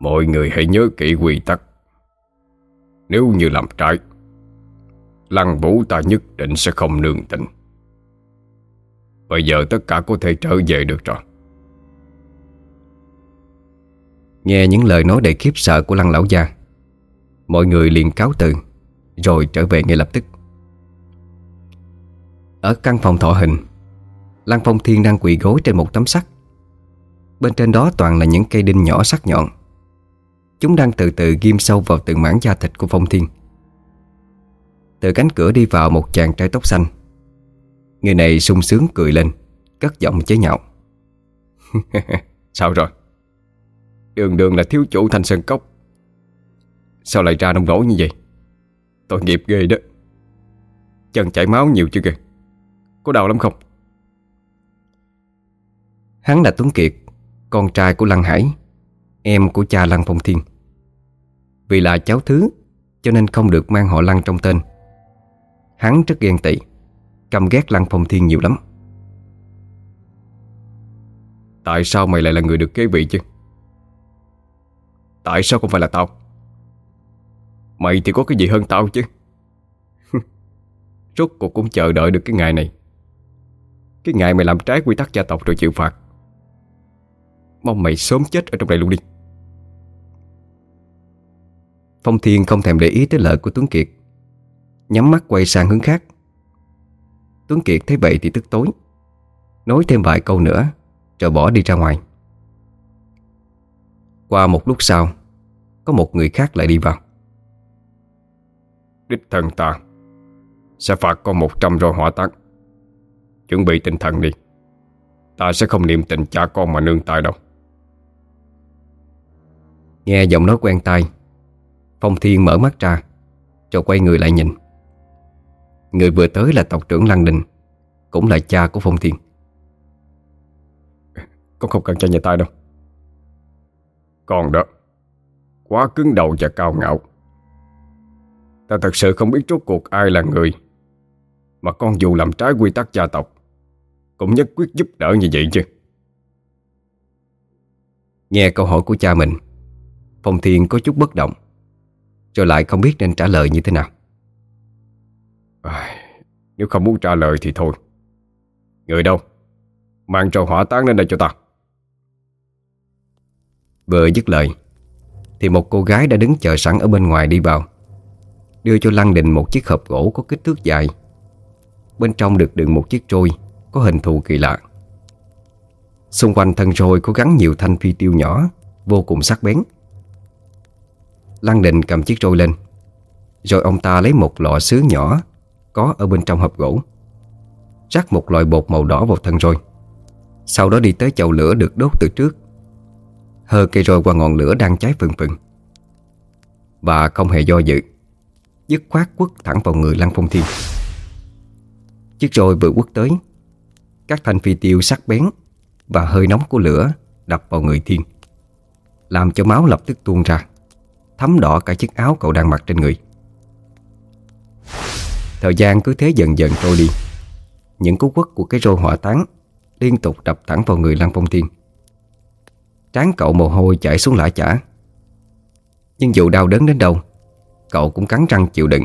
[SPEAKER 2] Mọi người hãy nhớ kỹ quy tắc. Nếu như làm trái, Lăng vũ ta nhất định sẽ không nương tình. Bây giờ tất cả có thể trở về được rồi.
[SPEAKER 1] Nghe những lời nói đầy khiếp sợ của lăng lão gia, Mọi người liền cáo từ, Rồi trở về ngay lập tức. Ở căn phòng thọ hình, Lăng Phong Thiên đang quỳ gối trên một tấm sắt. Bên trên đó toàn là những cây đinh nhỏ sắc nhọn. Chúng đang từ từ ghim sâu vào từng mảng da thịt của Phong Thiên. Từ cánh cửa đi vào một chàng trai tóc xanh Người này sung sướng cười lên, Cất giọng chế nhạo. [laughs]
[SPEAKER 3] Sao rồi? Đường đường là thiếu chủ thành sơn cốc. Sao lại ra nông nổi như vậy? Tội nghiệp ghê đó. Chân chảy máu nhiều chưa kìa? Có đau lắm không?
[SPEAKER 1] Hắn là Tuấn Kiệt, Con trai của Lăng Hải, Em của cha Lăng Phong Thiên. Vì là cháu thứ, Cho nên không được mang họ Lăng trong tên. Hắn rất ghen tị. Căm ghét Lăng Phong Thiên nhiều lắm.
[SPEAKER 3] Tại sao mày lại là người được kế vị chứ? Tại sao không phải là tao? Mày thì có cái gì hơn tao chứ? [laughs] Rốt cuộc cũng chờ đợi được cái ngày này. Cái ngày mày làm trái quy tắc gia tộc rồi chịu phạt. Mong mày sớm chết ở trong đây luôn đi.
[SPEAKER 1] Phong Thiên không thèm để ý tới lời của Tuấn Kiệt. Nhắm mắt quay sang hướng khác. Tuấn Kiệt thấy vậy thì tức tối. Nói thêm vài câu nữa Rồi bỏ đi ra ngoài. Qua một lúc sau Có một người khác lại đi vào.
[SPEAKER 2] Đích thân ta Sẽ phạt con một trăm roi hỏa táng. Chuẩn bị tinh thần đi. Ta sẽ không niệm tình cha con mà nương tay đâu.
[SPEAKER 1] Nghe giọng nói quen tai Phong Thiên mở mắt ra Rồi quay người lại nhìn Người vừa tới là tộc trưởng Lăng Đình Cũng là cha của Phong Thiên.
[SPEAKER 3] Con không cần cha nhà tay đâu.
[SPEAKER 2] Con đó Quá cứng đầu và cao ngạo. Ta thật sự không biết rốt cuộc ai là người Mà con dù làm trái quy tắc gia tộc Cũng nhất quyết giúp đỡ như vậy chứ.
[SPEAKER 1] Nghe câu hỏi của cha mình Phong Thiên có chút bất động Rồi lại không biết nên trả lời như thế nào
[SPEAKER 2] à, Nếu không muốn trả lời thì thôi. Người đâu? Mang trò hỏa táng lên đây cho ta.
[SPEAKER 1] Vừa dứt lời Thì một cô gái đã đứng chờ sẵn ở bên ngoài đi vào Đưa cho Lăng Đình một chiếc hộp gỗ có kích thước dài. Bên trong được đựng một chiếc trôi Có hình thù kỳ lạ. Xung quanh thân trôi có gắn nhiều thanh phi tiêu nhỏ Vô cùng sắc bén. Lăng đình cầm chiếc trôi lên Rồi ông ta lấy một lọ sứ nhỏ có ở bên trong hộp gỗ. Rắc một loại bột màu đỏ vào thân rồi, Sau đó đi tới chậu lửa được đốt từ trước. Hơ cây roi qua ngọn lửa đang cháy phừng phừng. Và không hề do dự Dứt khoát quất thẳng vào người Lăng Phong Thiên. Chiếc roi vừa quất tới Các thanh phi tiêu sắc bén Và hơi nóng của lửa đập vào người Thiên Làm cho máu lập tức tuôn ra Thấm đỏ cả chiếc áo cậu đang mặc trên người. Thời gian cứ thế dần dần trôi đi. Những cú quất của cái roi hỏa tán Liên tục đập thẳng vào người Lăng Phong Thiên. Trán cậu mồ hôi chảy xuống lã chả. Nhưng dù đau đớn đến đâu, Cậu cũng cắn răng chịu đựng,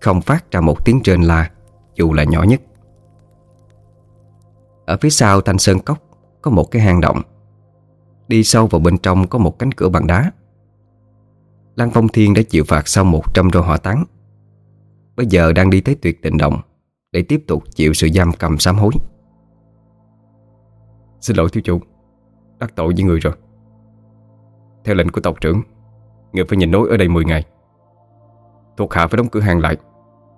[SPEAKER 1] Không phát ra một tiếng trên la, Dù là nhỏ nhất. Ở phía sau thanh sơn cốc Có một cái hang động. Đi sâu vào bên trong có một cánh cửa bằng đá. Lăng Phong Thiên đã chịu phạt sau một trăm roi hỏa tán Bây giờ đang đi tới tuyệt tình động Để tiếp tục chịu sự giam cầm sám hối.
[SPEAKER 2] Xin lỗi thiếu chủ, Đắc tội với người rồi. Theo lệnh của tộc trưởng, Người phải nhìn nối ở đây 10 ngày. Thuộc hạ phải đóng cửa hàng lại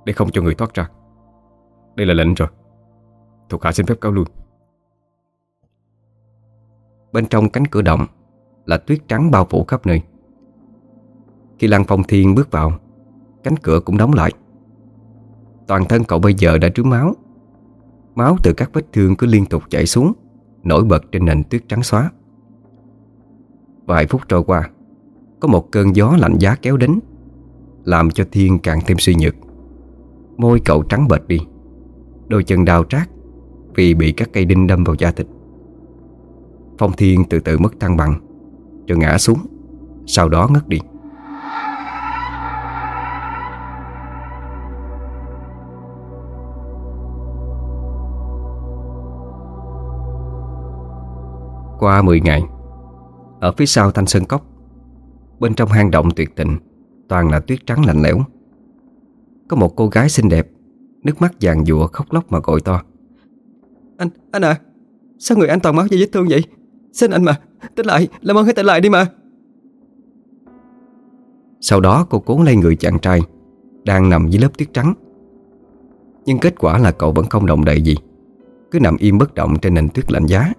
[SPEAKER 2] Để không cho người thoát ra. Đây là lệnh rồi. Thuộc hạ xin phép cáo lui.
[SPEAKER 1] Bên trong cánh cửa động Là tuyết trắng bao phủ khắp nơi. Khi Lăng Phong Thiên bước vào, Cánh cửa cũng đóng lại. Toàn thân cậu bây giờ đã trướng máu. Máu từ các vết thương cứ liên tục chảy xuống, Nổi bật trên nền tuyết trắng xóa. Vài phút trôi qua, Có một cơn gió lạnh giá kéo đến, Làm cho Thiên càng thêm suy nhược. Môi cậu trắng bệch đi, Đôi chân đau trát Vì bị các cây đinh đâm vào da thịt. Phong Thiên từ từ mất thăng bằng, Rồi ngã xuống, Sau đó ngất đi. Qua 10 ngày. Ở phía sau thanh sơn cốc Bên trong hang động tuyệt tình Toàn là tuyết trắng lạnh lẽo. Có một cô gái xinh đẹp Nước mắt vàng dụa khóc lóc mà gọi to. Anh, anh à Sao người anh toàn máu và vết thương vậy? Xin anh mà, tỉnh lại, làm ơn hãy tỉnh lại đi mà. Sau đó cô cố lấy người chàng trai Đang nằm dưới lớp tuyết trắng. Nhưng kết quả là cậu vẫn không động đậy gì Cứ nằm im bất động trên nền tuyết lạnh giá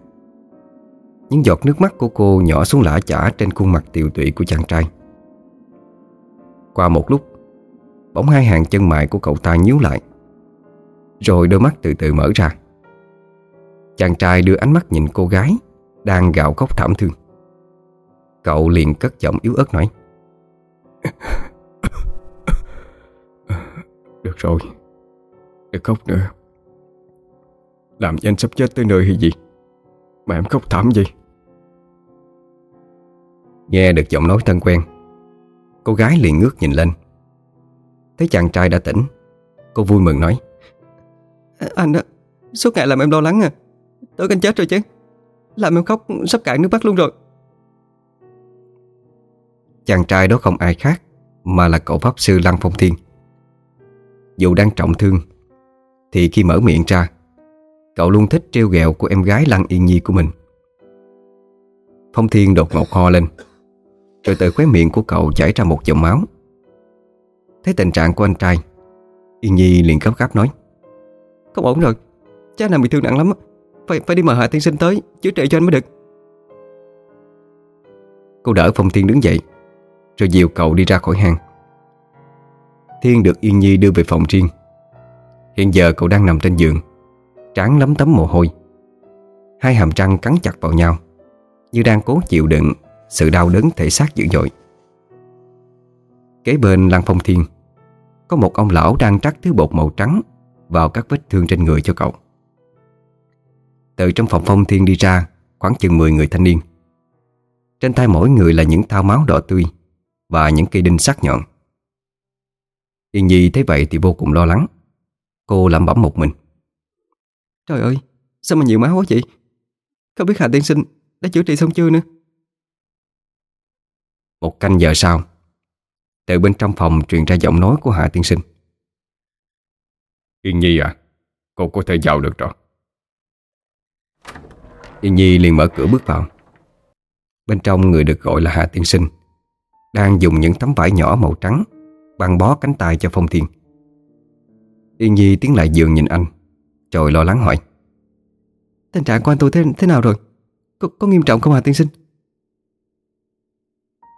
[SPEAKER 1] những giọt nước mắt của cô nhỏ xuống lã chả trên khuôn mặt tiều tụy của chàng trai. Qua một lúc, Bỗng hai hàng chân mày của cậu ta nhíu lại, Rồi đôi mắt từ từ mở ra. Chàng trai đưa ánh mắt nhìn cô gái Đang gào khóc thảm thương. Cậu liền cất giọng yếu ớt nói, [coughs]
[SPEAKER 2] Được rồi, Đừng khóc nữa. Làm cho anh sắp chết tới nơi hay gì? Mà em khóc thảm gì
[SPEAKER 1] Nghe được giọng nói thân quen Cô gái liền ngước nhìn lên. Thấy chàng trai đã tỉnh Cô vui mừng nói Anh á, suốt ngày làm em lo lắng à. Tưởng anh chết rồi chứ. Làm em khóc sắp cạn nước mắt luôn rồi. Chàng trai đó không ai khác Mà là cậu pháp sư Lăng Phong Thiên. Dù đang trọng thương Thì khi mở miệng ra Cậu luôn thích trêu ghẹo của em gái Lăng Yên Nhi của mình. Phong Thiên đột ngột ho lên, Rồi từ khóe miệng của cậu chảy ra một dòng máu. Thấy tình trạng của anh trai, Yên Nhi liền gấp gáp nói, Không ổn rồi, Cha nàng bị thương nặng lắm Phải phải đi mời Hạ Tiên Sinh tới Chữa trị cho anh mới được. Cô đỡ Phong Thiên đứng dậy, Rồi dìu cậu đi ra khỏi hang. Thiên được Yên Nhi đưa về phòng riêng. Hiện giờ cậu đang nằm trên giường Trán lấm tấm mồ hôi. Hai hàm răng cắn chặt vào nhau, Như đang cố chịu đựng Sự đau đớn thể xác dữ dội. Kế bên Lăng Phong Thiên, Có một ông lão đang trắc thứ bột màu trắng Vào các vết thương trên người cho cậu. Từ trong phòng Phong Thiên đi ra, Khoảng chừng 10 người thanh niên. Trên tay mỗi người là những thao máu đỏ tươi Và những cây đinh sắc nhọn. Yên Nhi thấy vậy thì vô cùng lo lắng. Cô lẩm bẩm một mình. Trời ơi, sao mà nhiều máu quá vậy? Không biết Hà Tiên Sinh đã chữa trị xong chưa nữa? Một canh giờ sau Từ bên trong phòng truyền ra giọng nói của Hạ Tiên Sinh.
[SPEAKER 2] Yên Nhi à Cô có thể vào được rồi.
[SPEAKER 1] Yên Nhi liền mở cửa bước vào. Bên trong người được gọi là Hạ Tiên Sinh Đang dùng những tấm vải nhỏ màu trắng Băng bó cánh tay cho Phong Thiên. Yên Nhi tiến lại giường nhìn anh Rồi lo lắng hỏi. Tình trạng của anh tôi thế, thế nào rồi? Có, có nghiêm trọng không Hà Tiên Sinh?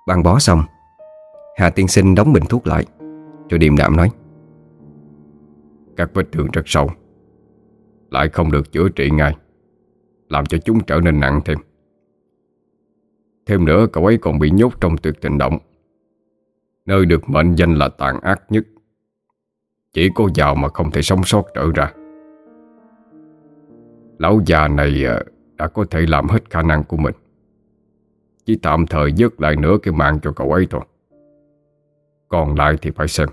[SPEAKER 1] Băng bó xong Hà Tiên Sinh đóng bình thuốc lại Rồi điềm đạm nói.
[SPEAKER 2] Các vết thương rất sâu Lại không được chữa trị ngay Làm cho chúng trở nên nặng thêm. Thêm nữa cậu ấy còn bị nhốt trong tuyệt tình động. Nơi được mệnh danh là tàn ác nhất. Chỉ có giàu mà không thể sống sót trở ra Lão già này à, đã có thể làm hết khả năng của mình. Chỉ tạm thời dứt lại nửa cái mạng cho cậu ấy thôi. Còn lại thì phải xem.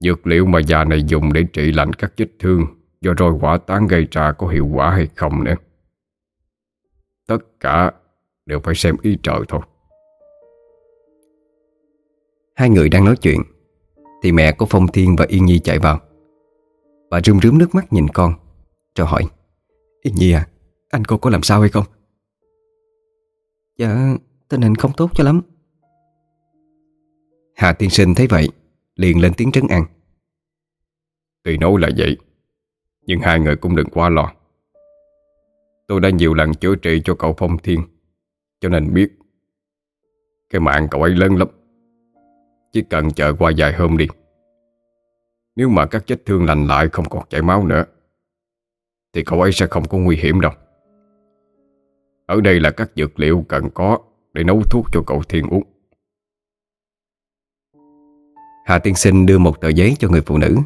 [SPEAKER 2] Dược liệu mà già này dùng để trị lành các vết thương Do roi quả tán gây ra có hiệu quả hay không nữa? Tất cả đều phải xem ý trời thôi.
[SPEAKER 1] Hai người đang nói chuyện Thì mẹ của Phong Thiên và Yên Nhi chạy vào. Bà rơm rướm nước mắt nhìn con. Rồi hỏi Nhi à Anh cô có làm sao hay không? Dạ Tình hình không tốt cho lắm. Hà tiên sinh thấy vậy Liền lên tiếng trấn an.
[SPEAKER 2] Tuy nói là vậy Nhưng hai người cũng đừng quá lo. Tôi đã nhiều lần chữa trị cho cậu Phong Thiên Cho nên biết Cái mạng cậu ấy lớn lắm. Chỉ cần chờ qua vài hôm đi. Nếu mà các vết thương lành lại không còn chảy máu nữa thì cậu ấy sẽ không có nguy hiểm đâu. Ở đây là các dược liệu cần có Để nấu thuốc cho cậu Thiên uống.
[SPEAKER 1] Hà tiên sinh đưa một tờ giấy cho người phụ nữ,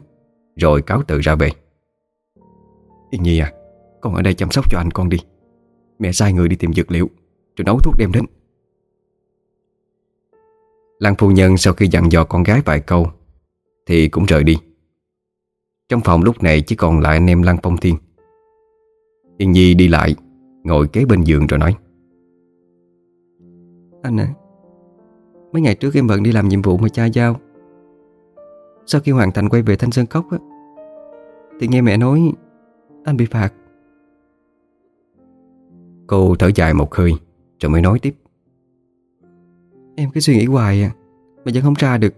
[SPEAKER 1] Rồi cáo từ ra về. Yên Nhi à Con ở đây chăm sóc cho anh con đi. Mẹ sai người đi tìm dược liệu, Rồi nấu thuốc đem đến. Lăng phu nhân sau khi dặn dò con gái vài câu Thì cũng rời đi. Trong phòng lúc này chỉ còn lại anh em Lăng Phong Thiên. Yên Nhi đi lại Ngồi kế bên giường rồi nói. Anh à Mấy ngày trước em bận đi làm nhiệm vụ mà cha giao. Sau khi hoàn thành quay về Thanh Sơn Cốc á Thì nghe mẹ nói Anh bị phạt. Cô thở dài một hơi Rồi mới nói tiếp. Em cứ suy nghĩ hoài à Mà vẫn không ra được.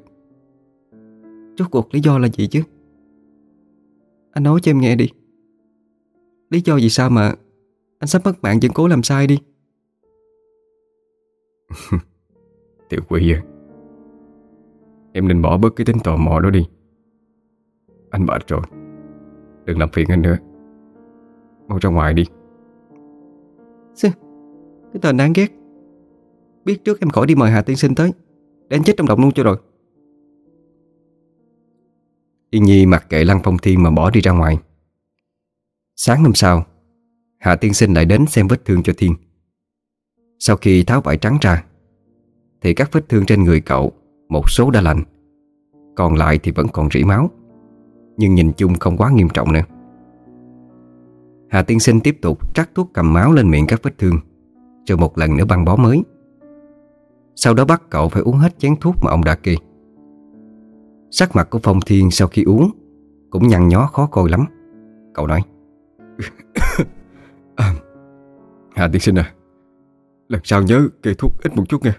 [SPEAKER 1] Rốt cuộc lý do là gì chứ? Anh nói cho em nghe đi Lý do gì sao mà Anh sắp mất mạng vẫn cố làm sai đi? [laughs]
[SPEAKER 2] Tiểu quỷ à Em nên bỏ bớt cái tính tò mò đó đi. Anh mệt rồi Đừng làm phiền anh nữa. Mau ra ngoài đi.
[SPEAKER 1] Sư Cái tên đáng ghét. Biết trước em khỏi đi mời Hà Tiên Sinh tới Để anh chết trong động luôn cho rồi. Yên Nhi mặc kệ Lăng Phong Thiên mà bỏ đi ra ngoài Sáng hôm sau, Hà Tiên Sinh lại đến xem vết thương cho Thiên. Sau khi tháo vải trắng ra, Thì các vết thương trên người cậu, Một số đã lành, Còn lại thì vẫn còn rỉ máu, Nhưng nhìn chung không quá nghiêm trọng nữa. Hà Tiên Sinh tiếp tục trắc thuốc cầm máu lên miệng các vết thương Rồi một lần nữa băng bó mới. Sau đó bắt cậu phải uống hết chén thuốc mà ông đã kê. Sắc mặt của Phong Thiên sau khi uống Cũng nhăn nhó khó coi lắm, Cậu nói. [coughs]
[SPEAKER 2] à, Hà Tiên Sinh à Lần sau nhớ kê thuốc ít một chút nha.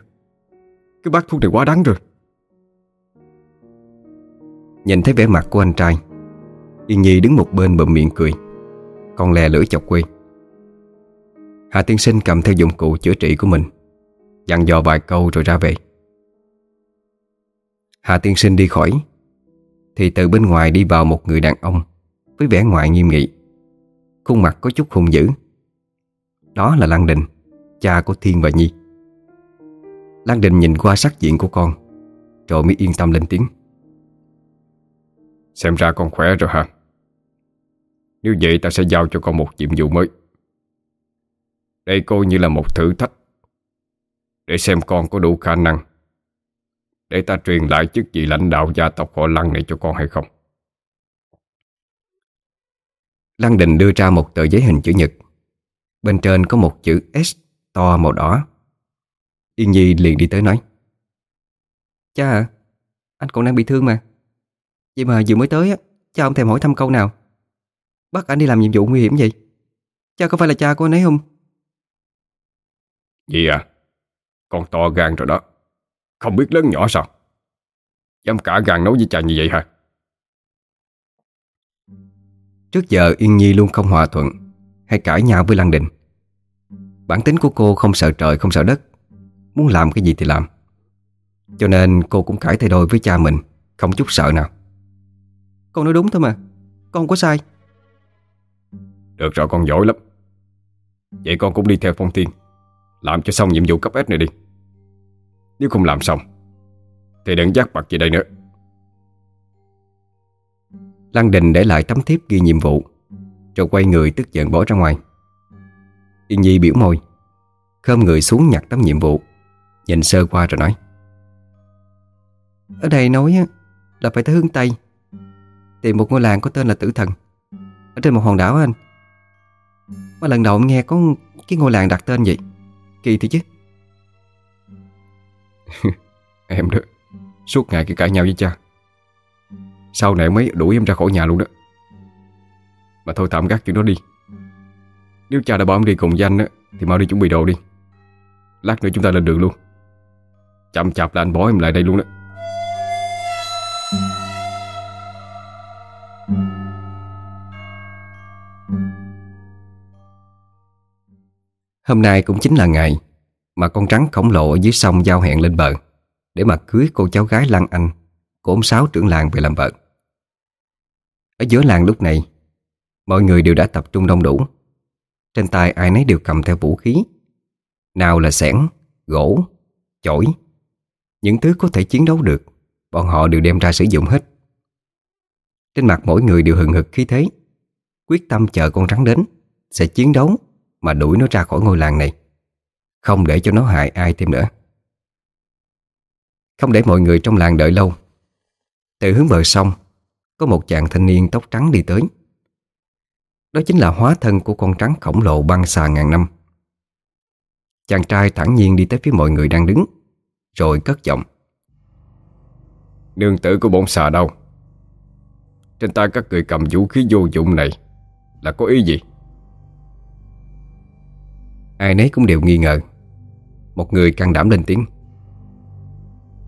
[SPEAKER 2] Cái bát thuốc này quá đắng rồi.
[SPEAKER 1] Nhìn thấy vẻ mặt của anh trai Yên Nhi đứng một bên bậm miệng cười Còn lè lưỡi chọc quê. Hà Tiên Sinh cầm theo dụng cụ chữa trị của mình Dặn dò vài câu rồi ra về. Hà Tiên Sinh đi khỏi Thì từ bên ngoài đi vào một người đàn ông Với vẻ ngoài nghiêm nghị. Khuôn mặt có chút hung dữ. Đó là Lăng Đình, Cha của Thiên và Nhi. Lăng Đình nhìn qua sắc diện của con, Rồi mới yên tâm lên tiếng.
[SPEAKER 2] Xem ra con khỏe rồi hả? Nếu vậy ta sẽ giao cho con một nhiệm vụ mới. Đây coi như là một thử thách, Để xem con có đủ khả năng Để ta truyền lại chức vị lãnh đạo gia tộc họ Lăng này cho con hay không.
[SPEAKER 1] Lăng Đình đưa ra một tờ giấy hình chữ nhật. Bên trên có một chữ S to màu đỏ. Yên Nhi liền đi tới nói Cha à, anh còn đang bị thương mà. Vậy mà vừa mới tới á Cha không thèm hỏi thăm câu nào. Bắt anh đi làm nhiệm vụ nguy hiểm vậy? Cha có phải là cha của anh ấy không?
[SPEAKER 2] Gì à? Con to gan rồi đó. Không biết lớn nhỏ sao? Dám cả gan nói với cha như vậy hả?
[SPEAKER 1] Trước giờ Yên Nhi luôn không hòa thuận, Hay cãi nhau với Lan Định Bản tính của cô không sợ trời, không sợ đất. Muốn làm cái gì thì làm. Cho nên cô cũng cãi thay đôi với cha mình, Không chút sợ nào. Con nói đúng thôi mà, Con không có sai.
[SPEAKER 2] Được rồi, con giỏi lắm. Vậy con cũng đi theo Phong Thiên, Làm cho xong nhiệm vụ cấp S này đi. Nếu không làm xong, Thì đừng dắt mặt gì đây nữa.
[SPEAKER 1] Lăng Đình để lại tấm thiếp ghi nhiệm vụ, Rồi quay người tức giận bỏ ra ngoài. Yên Nhi biểu môi Khơm người xuống nhặt tấm nhiệm vụ, Nhìn sơ qua rồi nói. Ở đây nói là phải tới hướng Tây, Tìm một ngôi làng có tên là Tử Thần, Ở trên một hòn đảo anh. Mà lần đầu nghe có cái ngôi làng đặt tên vậy, Kỳ thì chứ. [laughs]
[SPEAKER 2] Em đó Suốt ngày cứ cãi nhau với cha. Sau này mới đuổi em ra khỏi nhà luôn đó. Mà thôi tạm gác chuyện đó đi. Nếu cha đã bảo em đi cùng danh á, Thì mau đi chuẩn bị đồ đi. Lát nữa chúng ta lên đường luôn. Chậm chạp là anh bỏ em lại đây luôn đó
[SPEAKER 1] Hôm nay cũng chính là ngày Mà con trắng khổng lồ ở dưới sông giao hẹn lên bờ Để mà cưới cô cháu gái Lan Anh, Của ông Sáu trưởng làng về làm vợ. Ở giữa làng lúc này Mọi người đều đã tập trung đông đủ. Trên tay ai nấy đều cầm theo vũ khí. Nào là sẻn, gỗ, chổi Những thứ có thể chiến đấu được Bọn họ đều đem ra sử dụng hết. Trên mặt mỗi người đều hừng hực khí thế. Quyết tâm chờ con rắn đến Sẽ chiến đấu Mà đuổi nó ra khỏi ngôi làng này. Không để cho nó hại ai thêm nữa. Không để mọi người trong làng đợi lâu. Từ hướng bờ sông có một chàng thanh niên tóc trắng đi tới. Đó chính là hóa thân của con trắng khổng lồ băng xà ngàn năm. Chàng trai thẳng nhiên đi tới phía mọi người đang đứng Rồi cất giọng.
[SPEAKER 2] Nương tử của bổn xà đâu? Trên tay các người cầm vũ khí vô dụng này Là có ý gì?
[SPEAKER 1] Ai nấy cũng đều nghi ngờ. Một người can đảm lên tiếng.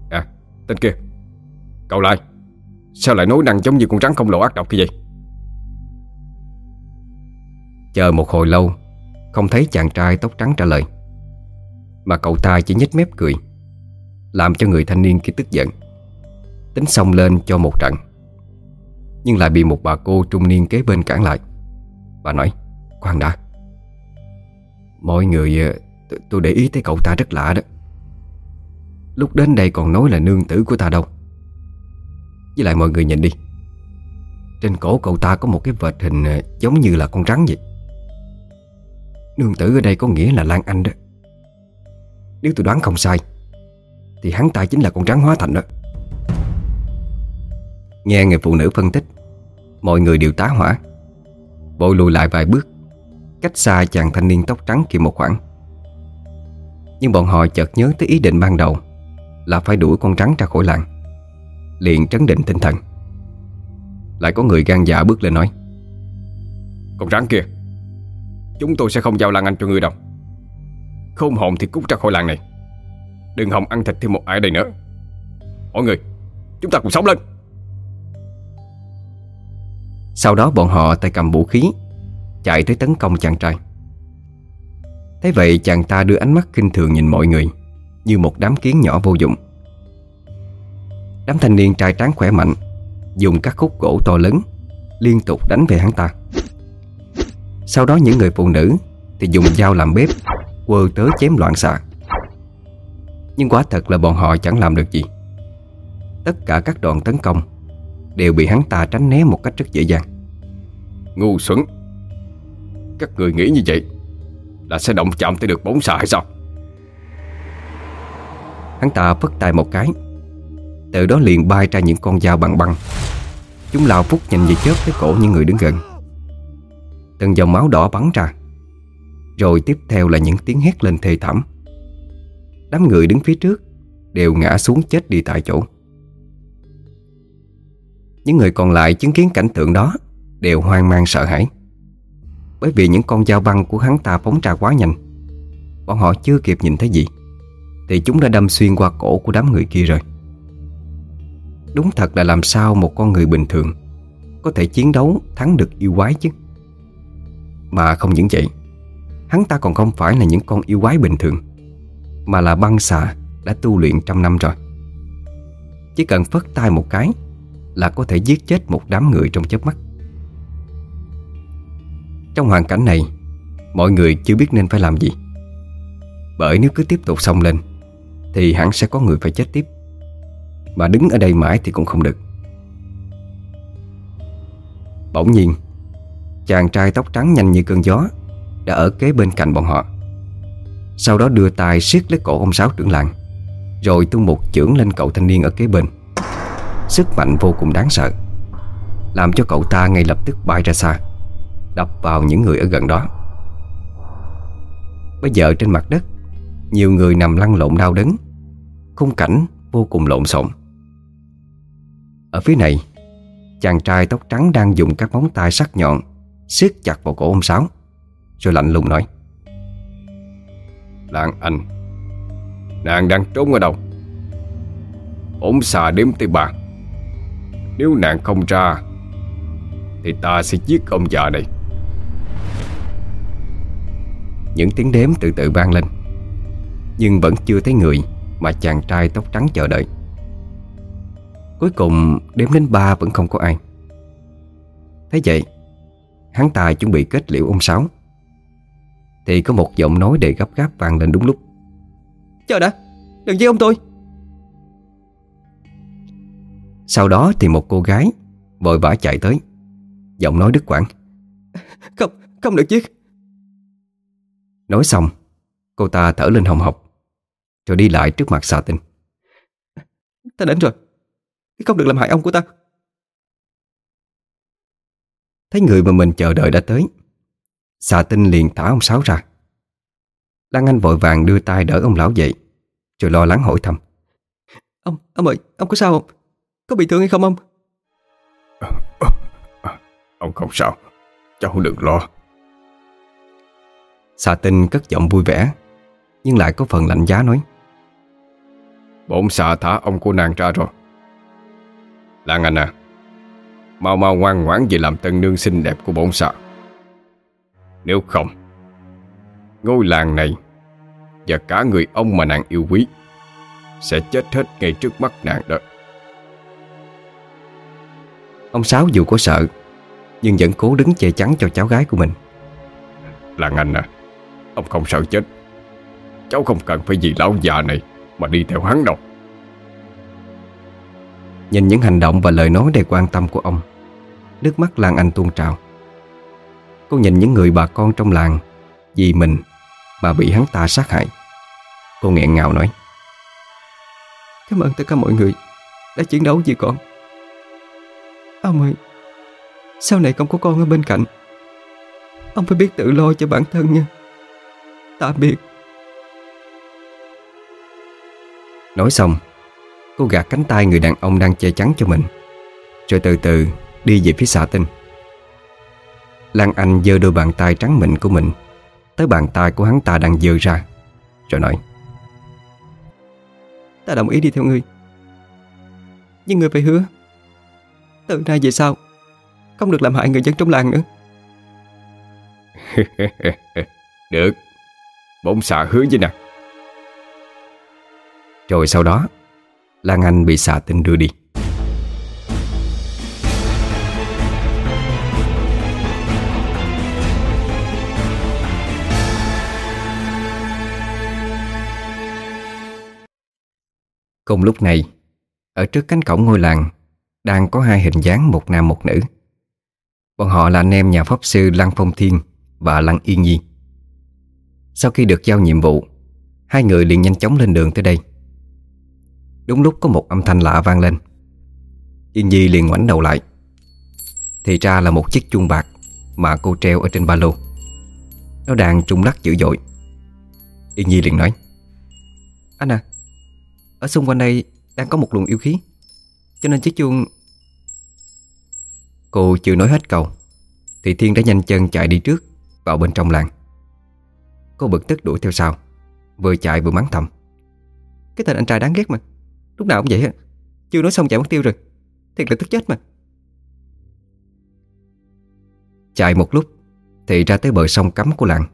[SPEAKER 2] À tên kia Cậu lại Sao lại nói năng giống như con rắn không lộ ác độc như vậy?
[SPEAKER 1] Chờ một hồi lâu, Không thấy chàng trai tóc trắng trả lời. Mà cậu ta chỉ nhếch mép cười, Làm cho người thanh niên kia tức giận. Tính xông lên cho một trận, Nhưng lại bị một bà cô trung niên kế bên cản lại. Bà nói, Khoan đã. Mọi người ờ, Tôi để ý thấy cậu ta rất lạ đó. Lúc đến đây còn nói là nương tử của ta đâu. Với lại mọi người nhìn đi. Trên cổ cậu ta có một cái vệt hình ờ, Giống như là con rắn vậy. Nương tử ở đây có nghĩa là Lan Anh đó. Nếu tôi đoán không sai, Thì hắn ta chính là con rắn hóa thành đó. Nghe người phụ nữ phân tích, Mọi người đều tá hỏa. Vội lùi lại vài bước, Cách xa chàng thanh niên tóc trắng kia một khoảng. Nhưng bọn họ chợt nhớ tới ý định ban đầu Là phải đuổi con rắn ra khỏi làng. Liền trấn định tinh thần. Lại có người gan dạ bước lên nói
[SPEAKER 2] Con rắn kia Chúng tôi sẽ không giao Lan Anh cho ngươi đâu. Khôn hồn thì cút ra khỏi làng này. Đừng hòng ăn thịt thêm một ai đây nữa. Mọi người Chúng ta cùng sống lên.
[SPEAKER 1] Sau đó bọn họ tay cầm vũ khí Chạy tới tấn công chàng trai. Thế vậy chàng ta đưa ánh mắt kinh thường nhìn mọi người Như một đám kiến nhỏ vô dụng Đám thanh niên trai tráng khỏe mạnh Dùng các khúc gỗ to lớn Liên tục đánh về hắn ta. Sau đó những người phụ nữ Thì dùng dao làm bếp Quơ tới chém loạn xạ. Nhưng quả thật là bọn họ chẳng làm được gì. Tất cả các đòn tấn công Đều bị hắn ta tránh né một cách rất dễ dàng.
[SPEAKER 2] Ngu xuẩn. Các người nghĩ như vậy Là sẽ động chạm tới được bóng xà hay sao?
[SPEAKER 1] Hắn ta phất tay một cái từ đó liền bay ra những con dao bằng băng. Chúng lao phút nhanh như chớp tới cổ những người đứng gần. Từng dòng máu đỏ bắn ra. Rồi tiếp theo là những tiếng hét lên thê thảm. Đám người đứng phía trước Đều ngã xuống chết đi tại chỗ. Những người còn lại chứng kiến cảnh tượng đó Đều hoang mang sợ hãi. Bởi vì những con dao băng của hắn ta phóng ra quá nhanh. Bọn họ chưa kịp nhìn thấy gì, Thì chúng đã đâm xuyên qua cổ của đám người kia rồi. Đúng thật là làm sao một con người bình thường Có thể chiến đấu thắng được yêu quái chứ? Mà không những vậy, Hắn ta còn không phải là những con yêu quái bình thường, Mà là băng xà Đã tu luyện trăm năm rồi. Chỉ cần phất tay một cái Là có thể giết chết một đám người trong chớp mắt. Trong hoàn cảnh này, Mọi người chưa biết nên phải làm gì. Bởi nếu cứ tiếp tục xông lên, Thì hẳn sẽ có người phải chết tiếp. Mà đứng ở đây mãi thì cũng không được. Bỗng nhiên, Chàng trai tóc trắng nhanh như cơn gió Đã ở kế bên cạnh bọn họ. Sau đó đưa tay siết lấy cổ ông Sáu trưởng làng, Rồi tung một chưởng lên cậu thanh niên ở kế bên. Sức mạnh vô cùng đáng sợ, Làm cho cậu ta ngay lập tức bay ra xa, Đập vào những người ở gần đó. Bây giờ trên mặt đất, Nhiều người nằm lăn lộn đau đớn, Khung cảnh vô cùng lộn xộn. Ở phía này, Chàng trai tóc trắng đang dùng các móng tay sắc nhọn siết chặt vào cổ ông Sáu, Rồi lạnh lùng nói.
[SPEAKER 2] Lan Anh, Nàng đang trốn ở đâu? Ổn xà đếm tới bà Nếu nàng không ra, Thì ta sẽ giết ông già này.
[SPEAKER 1] Những tiếng đếm từ từ vang lên, Nhưng vẫn chưa thấy người Mà chàng trai tóc trắng chờ đợi. Cuối cùng đếm đến ba vẫn không có ai. Thế vậy Hắn ta chuẩn bị kết liễu ông Sáu. Thì có một giọng nói đầy gấp gáp vang lên đúng lúc. Chờ đã, đừng giết ông tôi. Sau đó thì một cô gái Vội vã chạy tới. Giọng nói đứt quãng. Không, không được giết. Nói xong Cô ta thở lên hồng hộc Rồi đi lại trước mặt xà tinh. Ta đến rồi Không được làm hại ông của ta. Thấy người mà mình chờ đợi đã tới Xà tinh liền thả ông Sáu ra. Lan Anh vội vàng đưa tay đỡ ông lão dậy Rồi lo lắng hỏi thăm. Ông, ông ơi, ông có sao không? Có bị thương hay không ông? [laughs]
[SPEAKER 2] Ông không sao Cháu đừng lo.
[SPEAKER 1] Xà tinh cất giọng vui vẻ Nhưng lại có phần lạnh giá nói.
[SPEAKER 2] Bổn xà thả ông của nàng ra rồi Lan Anh à. Mau mau ngoan ngoãn về làm tân nương xinh đẹp của bổn xà Nếu không Ngôi làng này Và cả người ông mà nàng yêu quý Sẽ chết hết ngay trước mắt nàng đó.
[SPEAKER 1] Ông Sáu dù có sợ Nhưng vẫn cố đứng che chắn cho cháu gái của mình.
[SPEAKER 2] Lan Anh à Ông không sợ chết. Cháu không cần phải vì lão già này Mà đi theo hắn đâu
[SPEAKER 1] Nhìn những hành động và lời nói đầy quan tâm của ông, Nước mắt Lan Anh tuôn trào. Cô nhìn những người bà con trong làng, Vì mình Mà bị hắn ta sát hại. Cô nghẹn ngào nói, Cảm ơn tất cả mọi người Đã chiến đấu vì con. Ông ơi, Sau này không có con ở bên cạnh, Ông phải biết tự lo cho bản thân nha. Tạm biệt. Nói xong Cô gạt cánh tay người đàn ông đang che chắn cho mình. Rồi từ từ đi về phía xạ tinh. Lan Anh giơ đôi bàn tay trắng mịn của mình Tới bàn tay của hắn ta đang giơ ra Rồi nói Ta đồng ý đi theo ngươi. Nhưng ngươi phải hứa Từ nay về sau Không được làm hại người dân trong làng nữa. [laughs]
[SPEAKER 2] Được. Bổn xà hứa với nè
[SPEAKER 1] Rồi sau đó Lan Anh bị xà tinh đưa đi. Cùng lúc này, Ở trước cánh cổng ngôi làng, Đang có hai hình dáng một nam một nữ. Bọn họ là anh em nhà pháp sư Lăng Phong Thiên Và Lăng Yên Nhi. Sau khi được giao nhiệm vụ, Hai người liền nhanh chóng lên đường tới đây. Đúng lúc có một âm thanh lạ vang lên. Yên Nhi liền ngoảnh đầu lại. Thì ra là một chiếc chuông bạc Mà cô treo ở trên ba lô. Nó đang trung lắc dữ dội. Yên Nhi liền nói, Anh à Ở xung quanh đây đang có một luồng yêu khí, Cho nên chiếc chuông Cô chưa nói hết câu, Thì Thiên đã nhanh chân chạy đi trước Vào bên trong làng. Cô bực tức đuổi theo sau, Vừa chạy vừa mắng thầm, Cái tên anh trai đáng ghét mà. Lúc nào cũng vậy Chưa nói xong chạy mất tiêu rồi. Thiệt là tức chết mà. Chạy một lúc, Thì ra tới bờ sông cấm của làng.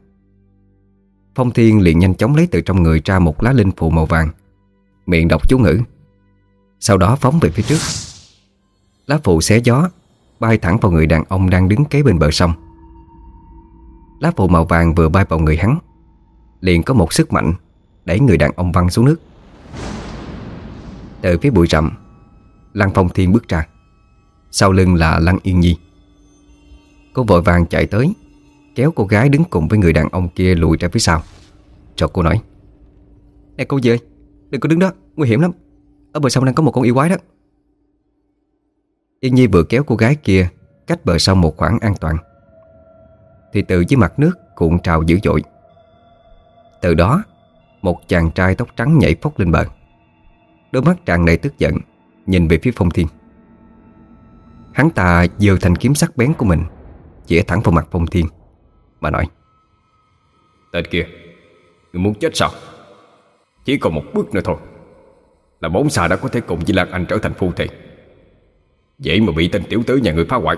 [SPEAKER 1] Phong Thiên liền nhanh chóng lấy từ trong người ra một lá linh phù màu vàng. Miệng đọc chú ngữ. Sau đó phóng về phía trước. Lá phù xé gió, Bay thẳng vào người đàn ông đang đứng kế bên bờ sông. Lá phù màu vàng vừa bay vào người hắn. Liền có một sức mạnh Đẩy người đàn ông văng xuống nước. Từ phía bụi rậm. Lăng Phong Thiên bước ra. Sau lưng là Lăng Yên Nhi. Cô vội vàng chạy tới Kéo cô gái đứng cùng với người đàn ông kia lùi ra phía sau. Rồi cô nói Nè cô gì ơi Đừng có đứng đó, nguy hiểm lắm. Ở bờ sông đang có một con yêu quái đó. Yên Nhi vừa kéo cô gái kia Cách bờ sông một khoảng an toàn Thì từ dưới mặt nước cuộn trào dữ dội. Từ đó Một chàng trai tóc trắng nhảy phóc lên bờ. Đôi mắt tràn đầy tức giận Nhìn về phía phong thiên. Hắn ta giơ thanh kiếm sắc bén của mình Chỉa thẳng vào mặt phong thiên. Mà nói
[SPEAKER 2] Tên kia Người muốn chết sao? Chỉ còn một bước nữa thôi Là bốn xà đã có thể cùng với Lan Anh trở thành phu thề Vậy mà bị tên tiểu tử nhà người phá hoại.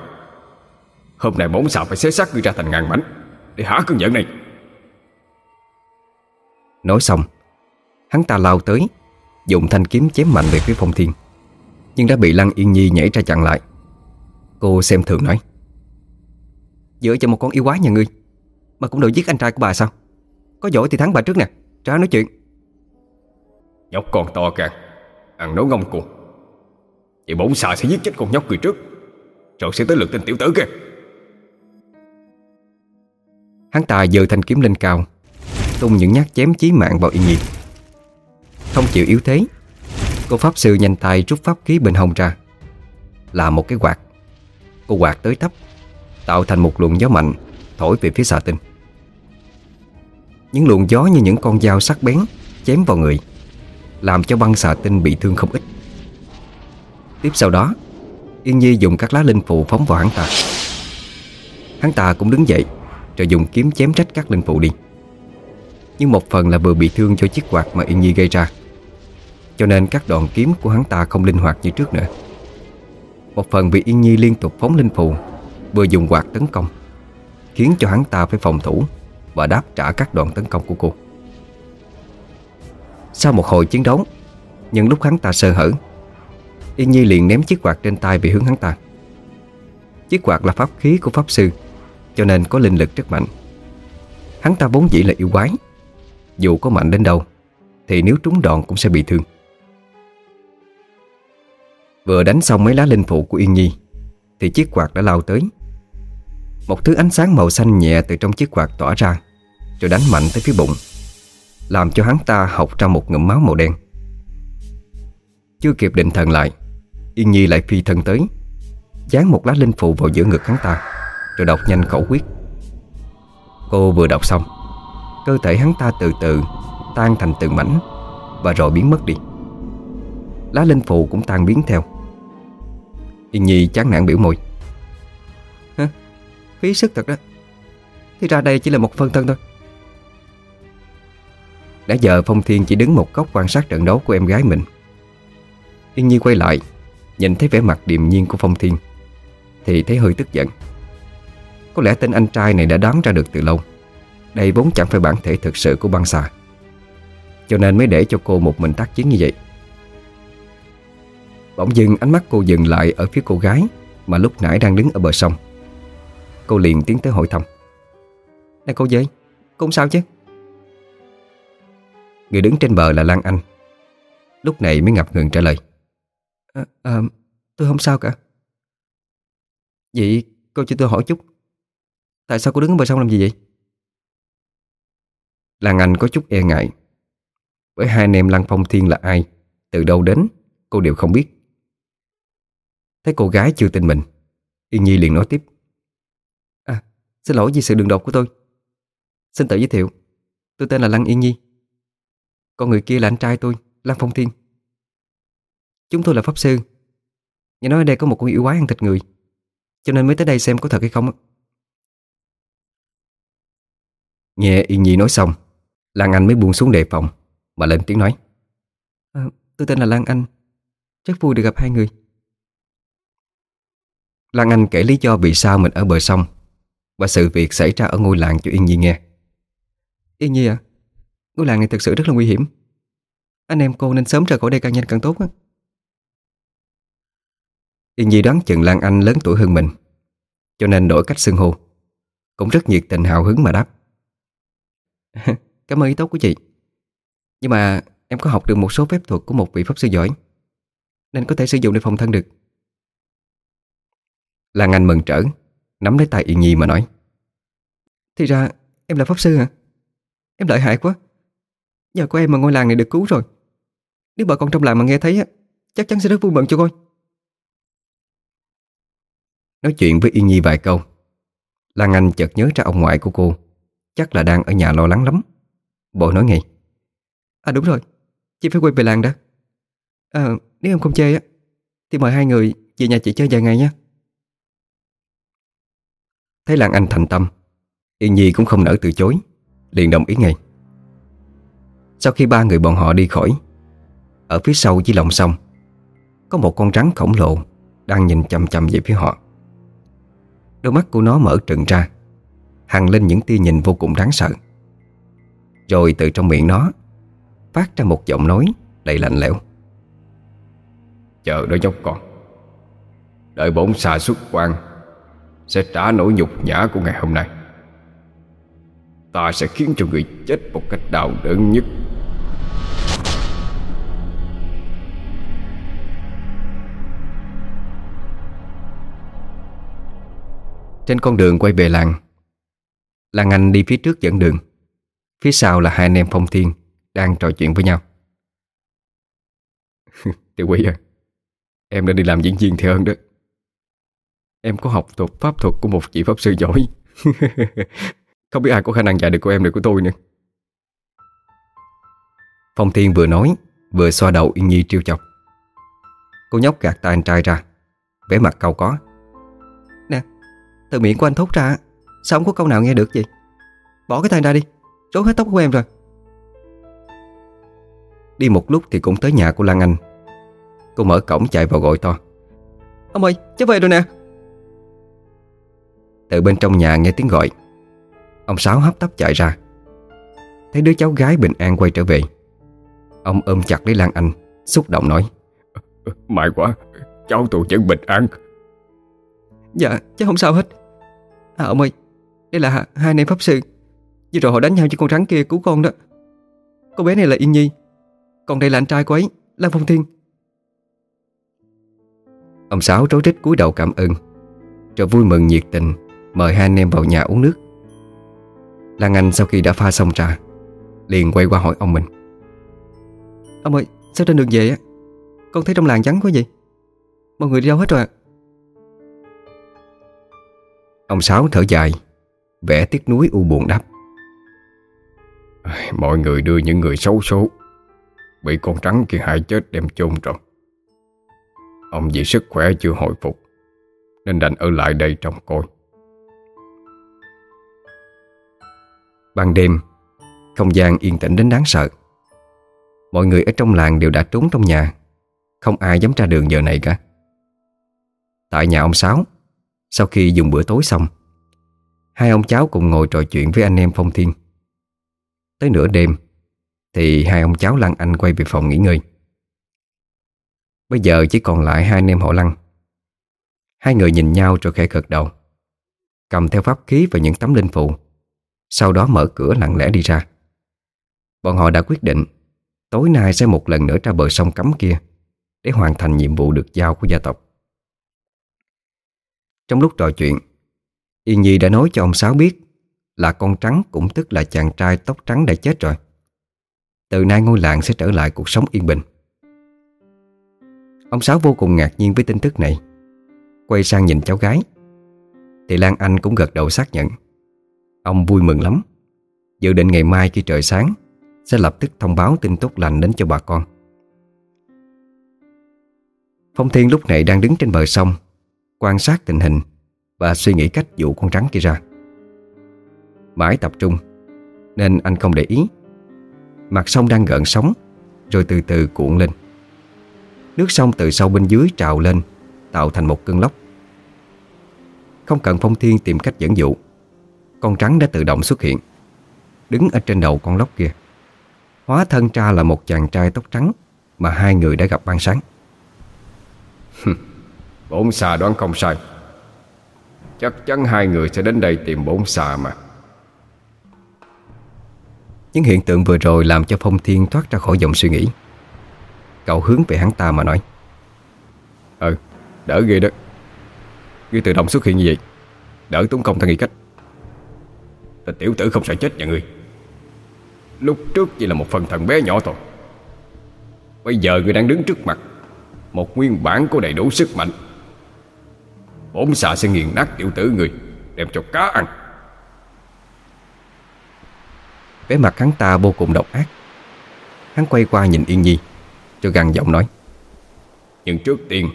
[SPEAKER 2] Hôm nay bốn xà phải xé xác ngươi ra thành ngàn mảnh Để hả cơn giận này.
[SPEAKER 1] Nói xong Hắn ta lao tới Dùng thanh kiếm chém mạnh về phía phong thiên. Nhưng đã bị Lăng Yên Nhi nhảy ra chặn lại. Cô xem thường nói Dựa cho một con yêu quái nhà ngươi Mà cũng được giết anh trai của bà sao? Có giỏi thì thắng bà trước nè Ra nói chuyện.
[SPEAKER 2] Nhóc con to càng Ăn nấu ngông cuồng. Vậy bổn xà sẽ giết chết con nhóc người trước Rồi sẽ tới lượt tên tiểu tử kia.
[SPEAKER 1] Hắn ta giơ thanh kiếm lên cao Tung những nhát chém chí mạng vào Yên Nhi không chịu yếu thế. Cô Pháp Sư nhanh tay rút pháp khí bên hông ra. Là một cái quạt. Cô quạt tới tấp, Tạo thành một luồng gió mạnh, Thổi về phía xà tinh. Những luồng gió như những con dao sắc bén Chém vào người, Làm cho băng xà tinh bị thương không ít. Tiếp sau đó, Yên Nhi dùng các lá linh phụ phóng vào hắn ta. Hắn ta cũng đứng dậy, Rồi dùng kiếm chém trách các linh phụ đi. Nhưng một phần là vừa bị thương cho chiếc quạt mà Yên Nhi gây ra. Cho nên các đoạn kiếm của hắn ta không linh hoạt như trước nữa. Một phần vì Yên Nhi liên tục phóng linh phù, Vừa dùng quạt tấn công, Khiến cho hắn ta phải phòng thủ Và đáp trả các đoạn tấn công của cô. Sau một hồi chiến đấu Những lúc hắn ta sơ hở, Yên Nhi liền ném chiếc quạt trên tay về hướng hắn ta. Chiếc quạt là pháp khí của pháp sư, Cho nên có linh lực rất mạnh. Hắn ta vốn dĩ là yêu quái, Dù có mạnh đến đâu, Thì nếu trúng đòn cũng sẽ bị thương. Vừa đánh xong mấy lá linh phụ của Yên Nhi, Thì chiếc quạt đã lao tới. Một thứ ánh sáng màu xanh nhẹ từ trong chiếc quạt tỏa ra, Rồi đánh mạnh tới phía bụng, Làm cho hắn ta học ra một ngụm máu màu đen. Chưa kịp định thần lại, Yên Nhi lại phi thân tới Dán một lá linh phụ vào giữa ngực hắn ta, Rồi đọc nhanh khẩu quyết. Cô vừa đọc xong, Cơ thể hắn ta từ từ Tan thành từng mảnh Và rồi biến mất đi. Lá linh phụ cũng tan biến theo. Yên Nhi chán nản biểu môi. Hả? Phí sức thật đó. Thì ra đây chỉ là một phân thân thôi. Đã giờ Phong Thiên chỉ đứng một góc quan sát trận đấu của em gái mình. Yên Nhi quay lại Nhìn thấy vẻ mặt điềm nhiên của Phong Thiên Thì thấy hơi tức giận. Có lẽ tên anh trai này đã đoán ra được từ lâu Đây vốn chẳng phải bản thể thực sự của băng xà. Cho nên mới để cho cô một mình tác chiến như vậy Bỗng dưng ánh mắt cô dừng lại ở phía cô gái Mà lúc nãy đang đứng ở bờ sông. Cô liền tiến tới hỏi thăm. Này cô dơi, cô không sao chứ? Người đứng trên bờ là Lan Anh. Lúc này mới ngập ngừng trả lời. À, à, Tôi không sao cả. Vậy cô cho tôi hỏi chút. Tại sao cô đứng ở bờ sông làm gì vậy? Lan Anh có chút e ngại. Bởi hai anh em Lăng Phong Thiên là ai Từ đâu đến Cô đều không biết Thấy cô gái chưa tin mình. Yên Nhi liền nói tiếp. À xin lỗi vì sự đường đột của tôi. Xin tự giới thiệu. Tôi tên là Lăng Yên Nhi. Con người kia là anh trai tôi Lăng Phong Thiên. Chúng tôi là Pháp Sư. Nghe nói ở đây có một con yêu quái ăn thịt người. Cho nên mới tới đây xem có thật hay không Nghe Yên Nhi nói xong Lan Anh mới buông xuống đề phòng Mà lên tiếng nói. À, Tôi tên là Lan Anh. Rất vui được gặp hai người. Lan Anh kể lý do vì sao mình ở bờ sông Và sự việc xảy ra ở ngôi làng cho Yên Nhi nghe.
[SPEAKER 3] Yên Nhi à Ngôi làng này thực sự rất là nguy hiểm. Anh em cô nên sớm rời khỏi đây càng nhanh càng tốt á.
[SPEAKER 1] Yên Nhi đoán chừng Lan Anh lớn tuổi hơn mình, Cho nên đổi cách xưng hô. Cũng rất nhiệt tình hào hứng mà đáp. [laughs]
[SPEAKER 3] Cảm ơn ý tốt của chị. Nhưng mà em có học được một số phép thuật của một vị pháp sư giỏi, Nên có thể sử dụng để phòng thân được.
[SPEAKER 1] Lan Anh mừng trở. Nắm lấy tay Yên Nhi mà nói.
[SPEAKER 3] Thì ra em là pháp sư hả? Em lợi hại quá. Nhờ có em mà ngôi làng này được cứu rồi. Nếu bà con trong làng mà nghe thấy á Chắc chắn sẽ rất vui mừng cho coi
[SPEAKER 1] Nói chuyện với Yên Nhi vài câu. Lan Anh chợt nhớ ra ông ngoại của cô. Chắc là đang ở nhà lo lắng lắm. Bộ nói ngay.
[SPEAKER 3] À đúng rồi. Chị phải quay về làng đã. À nếu em không chê á Thì mời hai người về nhà chị chơi vài ngày nha
[SPEAKER 1] Thấy Lan Anh thành tâm. Yên Nhi cũng không nỡ từ chối, Liền đồng ý ngay. Sau khi ba người bọn họ đi khỏi, Ở phía sau dưới lòng sông, Có một con rắn khổng lồ Đang nhìn chầm chầm về phía họ. Đôi mắt của nó mở trừng ra Hằng lên những tia nhìn vô cùng đáng sợ. Rồi từ trong miệng nó, Phát ra một giọng nói đầy lạnh lẽo.
[SPEAKER 2] Chờ đó nhóc con. Đợi bổn xà xuất quan sẽ trả nỗi nhục nhã của ngày hôm nay. Ta sẽ khiến cho người chết một cách đau đớn nhất.
[SPEAKER 1] Trên con đường quay về làng Lan Anh đi phía trước dẫn đường. Phía sau là hai anh em Phong Thiên Đang trò chuyện với nhau. [laughs]
[SPEAKER 2] Tiểu quý à Em đã đi làm diễn viên thì hơn đó Em có học thuật, pháp thuật của một vị pháp sư giỏi. [laughs] Không biết ai có khả năng dạy được của em được của tôi nữa.
[SPEAKER 1] Phong Thiên vừa nói, Vừa xoa đầu Yên Nhi trêu chọc. Cô nhóc gạt tay anh trai ra, vẻ mặt cau có.
[SPEAKER 3] Nè, Từ miệng của anh thốt ra, Sao không có câu nào nghe được vậy? Bỏ cái tay ra đi, Rối hết tóc của em rồi.
[SPEAKER 1] Đi một lúc thì cũng tới nhà của Lan Anh. Cô mở cổng chạy vào gọi to.
[SPEAKER 3] Ông ơi, cháu về rồi nè.
[SPEAKER 1] Từ bên trong nhà nghe tiếng gọi. Ông Sáu hấp tấp chạy ra. Thấy đứa cháu gái bình an quay trở về. Ông ôm chặt lấy Lan Anh Xúc động nói
[SPEAKER 2] May quá Cháu tôi vẫn bình an.
[SPEAKER 3] Dạ cháu không sao hết. À ông ơi Đây là hai anh em pháp sư. Vừa rồi họ đánh nhau với con rắn kia cứu con đó. Cô bé này là Yên Nhi Còn đây là anh trai của ấy Lan Phong Thiên.
[SPEAKER 1] Ông Sáu rối rít cúi đầu cảm ơn Rồi vui mừng nhiệt tình Mời hai anh em vào nhà uống nước. Lan Anh sau khi đã pha xong trà Liền quay qua hỏi ông mình.
[SPEAKER 3] Ông ơi sao trên đường về á Con thấy trong làng vắng quá vậy? Mọi người đi đâu hết rồi ạ?
[SPEAKER 1] Ông Sáu thở dài Vẽ tiếc núi u buồn đáp.
[SPEAKER 2] Mọi người đưa những người xấu số Bị con trắng kia hại chết đem chôn rồi Ông vì sức khỏe chưa hồi phục Nên đành ở lại đây trông coi
[SPEAKER 1] Ban đêm, Không gian yên tĩnh đến đáng sợ. Mọi người ở trong làng đều đã trốn trong nhà. Không ai dám ra đường giờ này cả. Tại nhà ông Sáu, Sau khi dùng bữa tối xong, Hai ông cháu cùng ngồi trò chuyện với anh em Phong Thiên. Tới nửa đêm, Thì hai ông cháu Lăng Anh quay về phòng nghỉ ngơi. Bây giờ chỉ còn lại hai anh em họ Lăng. Hai người nhìn nhau rồi khẽ gật đầu, Cầm theo pháp khí và những tấm linh phụ sau đó mở cửa lặng lẽ đi ra. Bọn họ đã quyết định Tối nay sẽ một lần nữa ra bờ sông cấm kia Để hoàn thành nhiệm vụ được giao của gia tộc. Trong lúc trò chuyện Yên Nhi đã nói cho ông Sáu biết Là con trắng cũng tức là chàng trai tóc trắng đã chết rồi. Từ nay ngôi làng sẽ trở lại cuộc sống yên bình. Ông Sáu vô cùng ngạc nhiên với tin tức này. Quay sang nhìn cháu gái, Thì Lan Anh cũng gật đầu xác nhận. Ông vui mừng lắm. Dự định ngày mai khi trời sáng, Sẽ lập tức thông báo tin tốt lành đến cho bà con. Phong Thiên lúc này đang đứng trên bờ sông, Quan sát tình hình Và suy nghĩ cách dụ con rắn kia ra. Mãi tập trung, Nên anh không để ý. Mặt sông đang gợn sóng, Rồi từ từ cuộn lên. Nước sông từ sau bên dưới trào lên, Tạo thành một cơn lốc. Không cần Phong Thiên tìm cách dẫn dụ con trắng đã tự động xuất hiện. Đứng ở trên đầu con lóc kia Hóa thân ra là một chàng trai tóc trắng Mà hai người đã gặp ban sáng.
[SPEAKER 2] Bổn xà đoán không sai. Chắc chắn hai người sẽ đến đây tìm bổn xà mà.
[SPEAKER 1] Những hiện tượng vừa rồi làm cho Phong Thiên thoát ra khỏi dòng suy nghĩ. Cậu hướng về hắn ta mà nói.
[SPEAKER 2] Ừ, đỡ ghê đó. Ngươi tự động xuất hiện như vậy Đỡ tốn công ta nghĩ cách Ta tiểu tử không sợ chết nhà ngươi. Lúc trước chỉ là một phần thần bé nhỏ thôi. Bây giờ ngươi đang đứng trước mặt Một nguyên bản có đầy đủ sức mạnh. Bổn xà sẽ nghiền nát tiểu tử người Đem cho cá ăn.
[SPEAKER 1] Vẻ mặt hắn ta vô cùng độc ác. Hắn quay qua nhìn Yên Nhi Rồi gằn giọng nói.
[SPEAKER 2] Nhưng trước tiên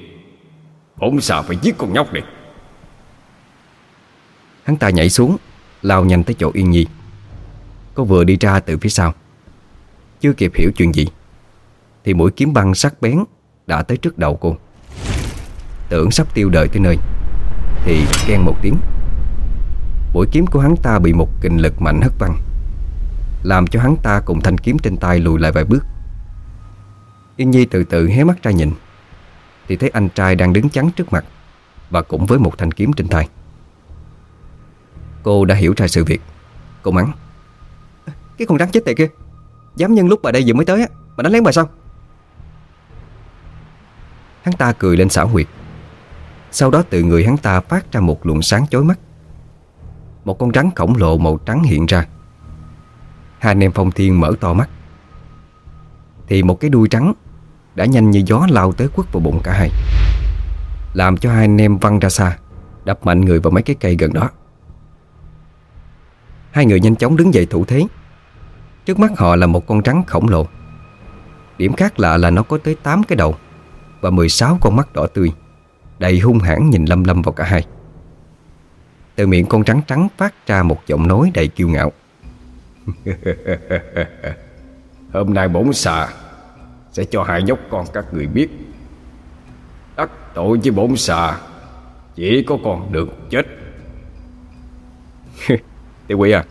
[SPEAKER 2] Bổn xà phải giết con nhóc này.
[SPEAKER 1] Hắn ta nhảy xuống Lao nhanh tới chỗ Yên Nhi. Cô vừa đi ra từ phía sau. Chưa kịp hiểu chuyện gì, Thì mũi kiếm băng sắc bén Đã tới trước đầu cô. Tưởng sắp tiêu đời tới nơi, Thì khen một tiếng. Mũi kiếm của hắn ta bị một kình lực mạnh hất văng, Làm cho hắn ta cùng thanh kiếm trên tay lùi lại vài bước. Yên Nhi từ từ hé mắt ra nhìn, Thì thấy anh trai đang đứng chắn trước mặt Và cũng với một thanh kiếm trên tay. Cô đã hiểu ra sự việc. Cô mắng. Cái con rắn chết tiệt kia Dám nhân lúc bà đây vừa mới tới á Mà đánh lén bà sao? Hắn ta cười lên xảo huyệt Sau đó từ người hắn ta phát ra một luồng sáng chói mắt. Một con rắn khổng lồ màu trắng hiện ra. Hai anh em phong thiên mở to mắt. Thì một cái đuôi trắng Đã nhanh như gió lao tới quất vào bụng cả hai. Làm cho hai anh em văng ra xa Đập mạnh người vào mấy cái cây gần đó Hai người nhanh chóng đứng dậy thủ thế. Trước mắt họ là một con rắn khổng lồ. Điểm khác lạ là nó có tới 8 cái đầu Và 16 con mắt đỏ tươi, Đầy hung hãn nhìn lâm lâm vào cả hai. Từ miệng con rắn trắng phát ra một giọng nói đầy kiêu ngạo. [laughs]
[SPEAKER 2] Hôm nay bổn xà Sẽ cho hai nhóc con các người biết. Đắc tội với bổn xà, Chỉ có con được chết. [laughs]
[SPEAKER 3] Tiểu quỷ à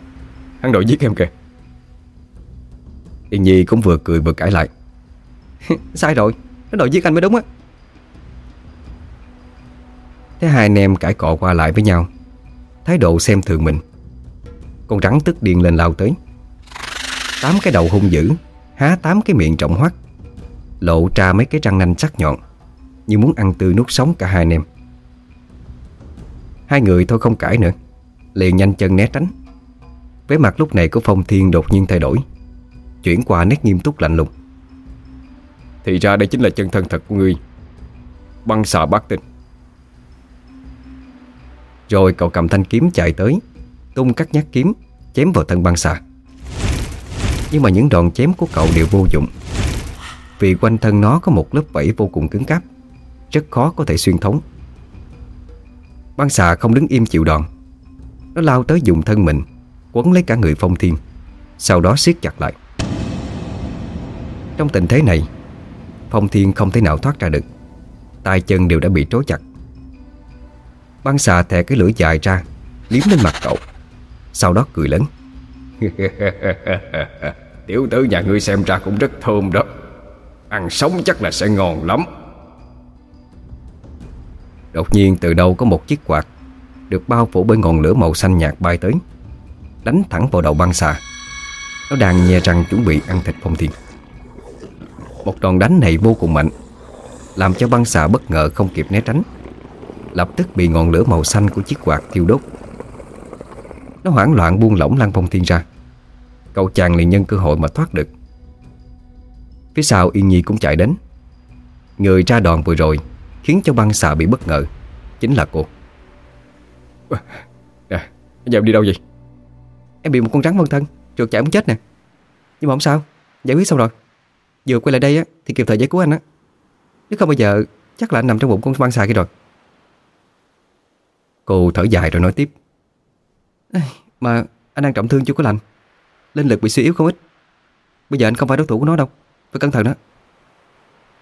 [SPEAKER 3] Hắn đội giết em kìa.
[SPEAKER 1] Yên Nhi cũng vừa cười vừa cãi lại. [laughs] Sai rồi, Nó đội giết anh mới đúng á. Thế hai anh em cãi cọ qua lại với nhau. Thái độ xem thường mình. Con rắn tức điên lên lao tới. Tám cái đầu hung dữ, Há tám cái miệng trọng hoắt Lộ ra mấy cái răng nanh sắc nhọn, Như muốn ăn tươi nuốt sống cả hai anh em. Hai người thôi không cãi nữa, Liền nhanh chân né tránh. Vẻ mặt lúc này của Phong Thiên đột nhiên thay đổi. Chuyển qua nét nghiêm túc lạnh lùng.
[SPEAKER 2] Thì ra đây chính là chân thân thật của ngươi. Băng xà bác tinh.
[SPEAKER 1] Rồi cậu cầm thanh kiếm chạy tới Tung cắt nhát kiếm Chém vào thân băng xà. Nhưng mà những đòn chém của cậu đều vô dụng. Vì quanh thân nó có một lớp vảy vô cùng cứng cáp Rất khó có thể xuyên thống Băng xà không đứng im chịu đòn. Nó lao tới dùng thân mình Quấn lấy cả người phong thiên Sau đó siết chặt lại. Trong tình thế này Phong thiên không thể nào thoát ra được. Tay chân đều đã bị trói chặt. Băng xà thè cái lưỡi dài ra Liếm lên mặt cậu Sau đó cười lớn. [laughs]
[SPEAKER 2] Tiểu tử nhà ngươi xem ra cũng rất thơm đó. Ăn sống chắc là sẽ ngon lắm.
[SPEAKER 1] Đột nhiên từ đâu có một chiếc quạt Được bao phủ bởi ngọn lửa màu xanh nhạt bay tới Đánh thẳng vào đầu băng xà. Nó đang nhe răng chuẩn bị ăn thịt phong thiên. Một đòn đánh này vô cùng mạnh Làm cho băng xà bất ngờ không kịp né tránh. Lập tức bị ngọn lửa màu xanh của chiếc quạt thiêu đốt. Nó hoảng loạn buông lỏng Lăng Phong Thiên ra. Cậu chàng liền nhân cơ hội mà thoát được. Phía sau Yên Nhi cũng chạy đến. Người ra đòn vừa rồi Khiến cho băng xà bị bất ngờ Chính là cô.
[SPEAKER 2] Nè, giờ em đi đâu vậy?
[SPEAKER 3] Em bị một con rắn phân thân Trượt chạy muốn chết nè. Nhưng mà không sao Giải quyết xong rồi. Vừa quay lại đây á Thì kịp thời giải cứu anh á. Nếu không bây giờ Chắc là anh nằm trong bụng con băng xài kia rồi.
[SPEAKER 1] Cô thở dài rồi nói tiếp.
[SPEAKER 3] Ê, Mà anh đang trọng thương chưa có lành. Linh lực bị suy yếu không ít. Bây giờ anh không phải đối thủ của nó đâu Phải cẩn thận đó.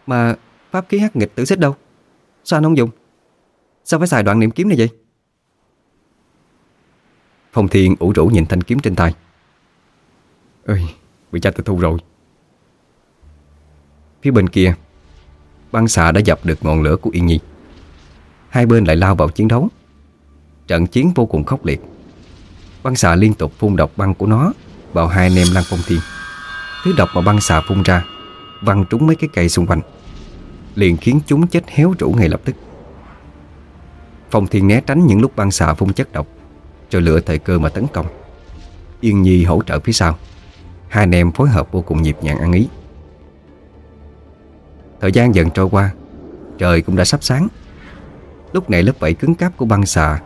[SPEAKER 3] Mà pháp khí hắc nghịch tử xích đâu? Sao anh không dùng? Sao phải xài đoạn niệm kiếm này vậy?
[SPEAKER 1] Phong Thiên ủ rũ nhìn thanh kiếm trên tay. Ơi, Bị cha tôi thu rồi. Phía bên kia, Băng xà đã dập được ngọn lửa của Yên Nhi. Hai bên lại lao vào chiến đấu. Trận chiến vô cùng khốc liệt. Băng xà liên tục phun độc băng của nó Vào hai anh em Lăng Phong Thiên. Thứ độc mà băng xà phun ra, Văng trúng mấy cái cây xung quanh, Liền khiến chúng chết héo rũ ngay lập tức. Phong Thiên né tránh những lúc băng xà phun chất độc. Rồi lựa thời cơ mà tấn công. Yên Nhi hỗ trợ phía sau. Hai anh em phối hợp vô cùng nhịp nhàng ăn ý. Thời gian dần trôi qua, Trời cũng đã sắp sáng. Lúc này lớp vảy cứng cáp của băng xà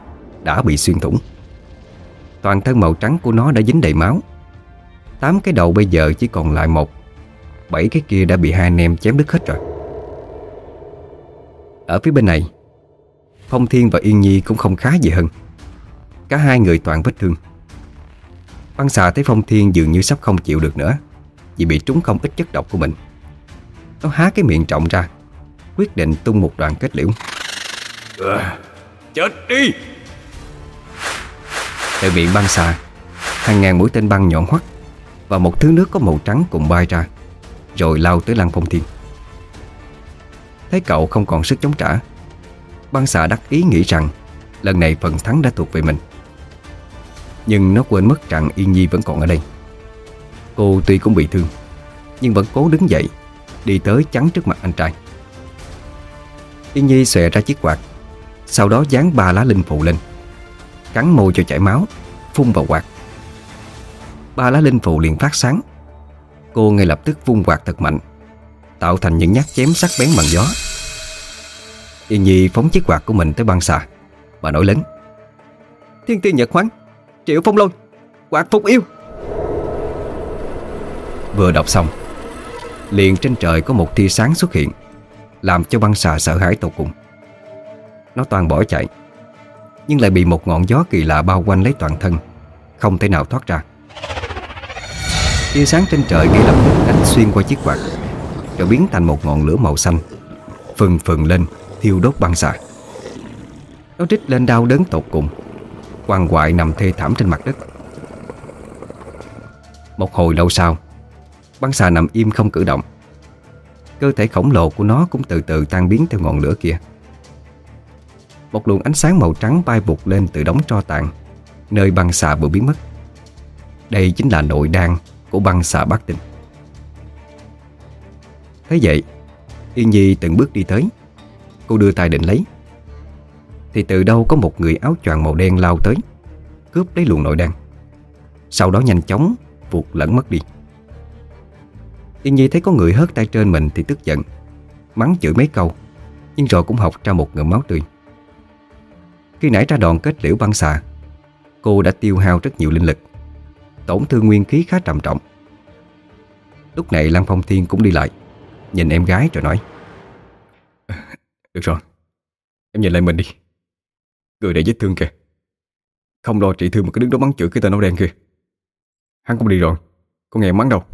[SPEAKER 1] Đã bị xuyên thủng. Toàn thân màu trắng của nó đã dính đầy máu. Tám cái đầu bây giờ chỉ còn lại một. Bảy cái kia đã bị hai anh em chém đứt hết rồi. Ở phía bên này, Phong Thiên và Yên Nhi cũng không khá gì hơn. Cả hai người toàn vết thương. Băng xà thấy Phong Thiên dường như sắp không chịu được nữa Vì bị trúng không ít chất độc của mình. Nó há cái miệng trọng ra Quyết định tung một đoạn kết liễu.
[SPEAKER 2] À, Chết đi!
[SPEAKER 1] Từ miệng băng xà Hàng ngàn mũi tên băng nhọn hoắt Và một thứ nước có màu trắng cùng bay ra Rồi lao tới Lăng Phong Thiên. Thấy cậu không còn sức chống trả Băng xà đắc ý nghĩ rằng Lần này phần thắng đã thuộc về mình nhưng nó quên mất rằng Yên Nhi vẫn còn ở đây. Cô tuy cũng bị thương, Nhưng vẫn cố đứng dậy, Đi tới chắn trước mặt anh trai. Yên Nhi xòe ra chiếc quạt, Sau đó dán ba lá linh phụ lên, Cắn môi cho chảy máu, Phun vào quạt. Ba lá linh phụ liền phát sáng. Cô ngay lập tức vung quạt thật mạnh, Tạo thành những nhát chém sắc bén bằng gió. Yên Nhi phóng chiếc quạt của mình tới băng xà và nổi lớn, Thiên tiên nhật khoáng Triệu phong lôi Quạt phục yêu. Vừa đọc xong, Liền trên trời có một tia sáng xuất hiện, Làm cho băng xà sợ hãi tột cùng. Nó toàn bỏ chạy, Nhưng lại bị một ngọn gió kỳ lạ bao quanh lấy toàn thân, Không thể nào thoát ra. Tia sáng trên trời ngay lập tức đánh xuyên qua chiếc quạt, Rồi biến thành một ngọn lửa màu xanh, Phừng phừng lên, thiêu đốt băng xà. Nó trích lên đau đớn tột cùng. Quằn quại nằm thê thảm trên mặt đất. Một hồi lâu sau, Băng xà nằm im không cử động. Cơ thể khổng lồ của nó cũng từ từ tan biến theo ngọn lửa kia. Một luồng ánh sáng màu trắng bay bụt lên từ đống tro tàn, Nơi băng xà vừa biến mất. Đây chính là nội đan của băng xà Bắc Tinh Thế vậy Yên Nhi từng bước đi tới. Cô đưa tay định lấy. Thì từ đâu có một người áo choàng màu đen lao tới, Cướp lấy luồng nội đan. Sau đó nhanh chóng vụt lẫn mất đi. Yên Nhi thấy có người hớt tay trên mình thì tức giận, Mắng chửi mấy câu, Nhưng rồi cũng học ra một ngụm máu tươi. Khi nãy ra đòn kết liễu băng xà, Cô đã tiêu hao rất nhiều linh lực, Tổn thương nguyên khí khá trầm trọng. Lúc này Lăng Phong Thiên cũng đi lại, Nhìn em gái rồi nói,
[SPEAKER 2] Được rồi, Em nhìn lại mình đi. Người để vết thương kìa. Không lo trị thương mà cứ đứng đó bắn chửi cái tên áo đen kia. Hắn cũng đi rồi. Có nghe mắng đâu.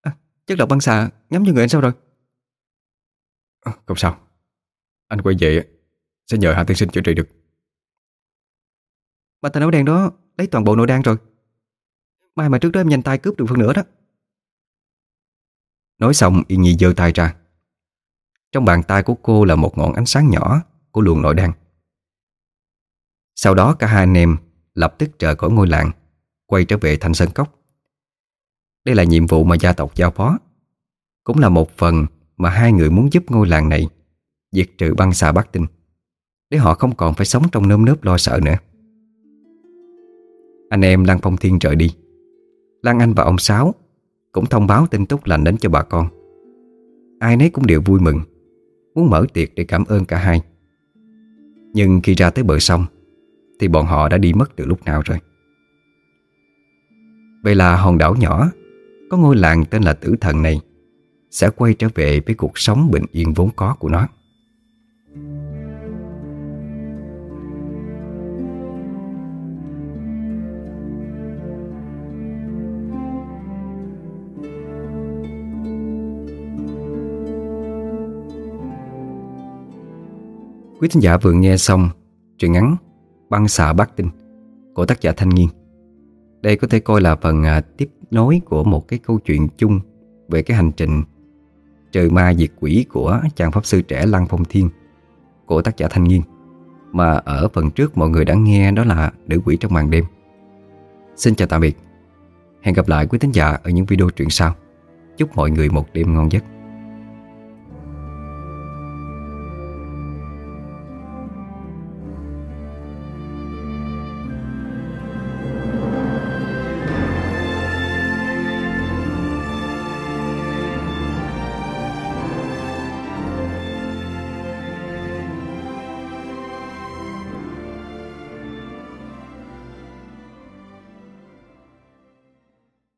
[SPEAKER 1] À, Chất độc băng xà nhắm vô người anh sao rồi?
[SPEAKER 2] À, Không sao. Anh quay về Sẽ nhờ Hạ Tiên Sinh chữa trị được.
[SPEAKER 1] Mà tên áo đen đó Lấy toàn bộ nội đan rồi. Mai mà trước đó em nhanh tay cướp được phần nữa đó. Nói xong Yên Nhi giơ tay ra. Trong bàn tay của cô là một ngọn ánh sáng nhỏ Của luồng nội đan sau đó cả hai anh em Lập tức rời khỏi ngôi làng, Quay trở về thành Sơn Cốc. Đây là nhiệm vụ mà gia tộc giao phó, Cũng là một phần Mà hai người muốn giúp ngôi làng này Diệt trừ băng xà Bắc Tinh, Để họ không còn phải sống trong nơm nớp lo sợ nữa. Anh em Lan Phong Thiên rời đi. Lan Anh và ông Sáu cũng thông báo tin tốt lành đến cho bà con. Ai nấy cũng đều vui mừng, Muốn mở tiệc để cảm ơn cả hai. Nhưng khi ra tới bờ sông thì bọn họ đã đi mất từ lúc nào rồi? Vậy là hòn đảo nhỏ, Có ngôi làng tên là Tử Thần này, Sẽ quay trở về với cuộc sống bình yên vốn có của nó. Quý thính giả vừa nghe xong truyện ngắn Băng xà Bắc Tinh của tác giả Thanh Nghiên. Đây có thể coi là phần à, tiếp nối của một cái câu chuyện chung Về cái hành trình trời ma diệt quỷ của chàng pháp sư trẻ Lăng Phong Thiên Của tác giả Thanh Nghiên. Mà ở phần trước mọi người đã nghe đó là Nữ quỷ trong màn đêm. Xin chào tạm biệt. Hẹn gặp lại quý thính giả ở những video truyện sau. Chúc mọi người một đêm ngon giấc.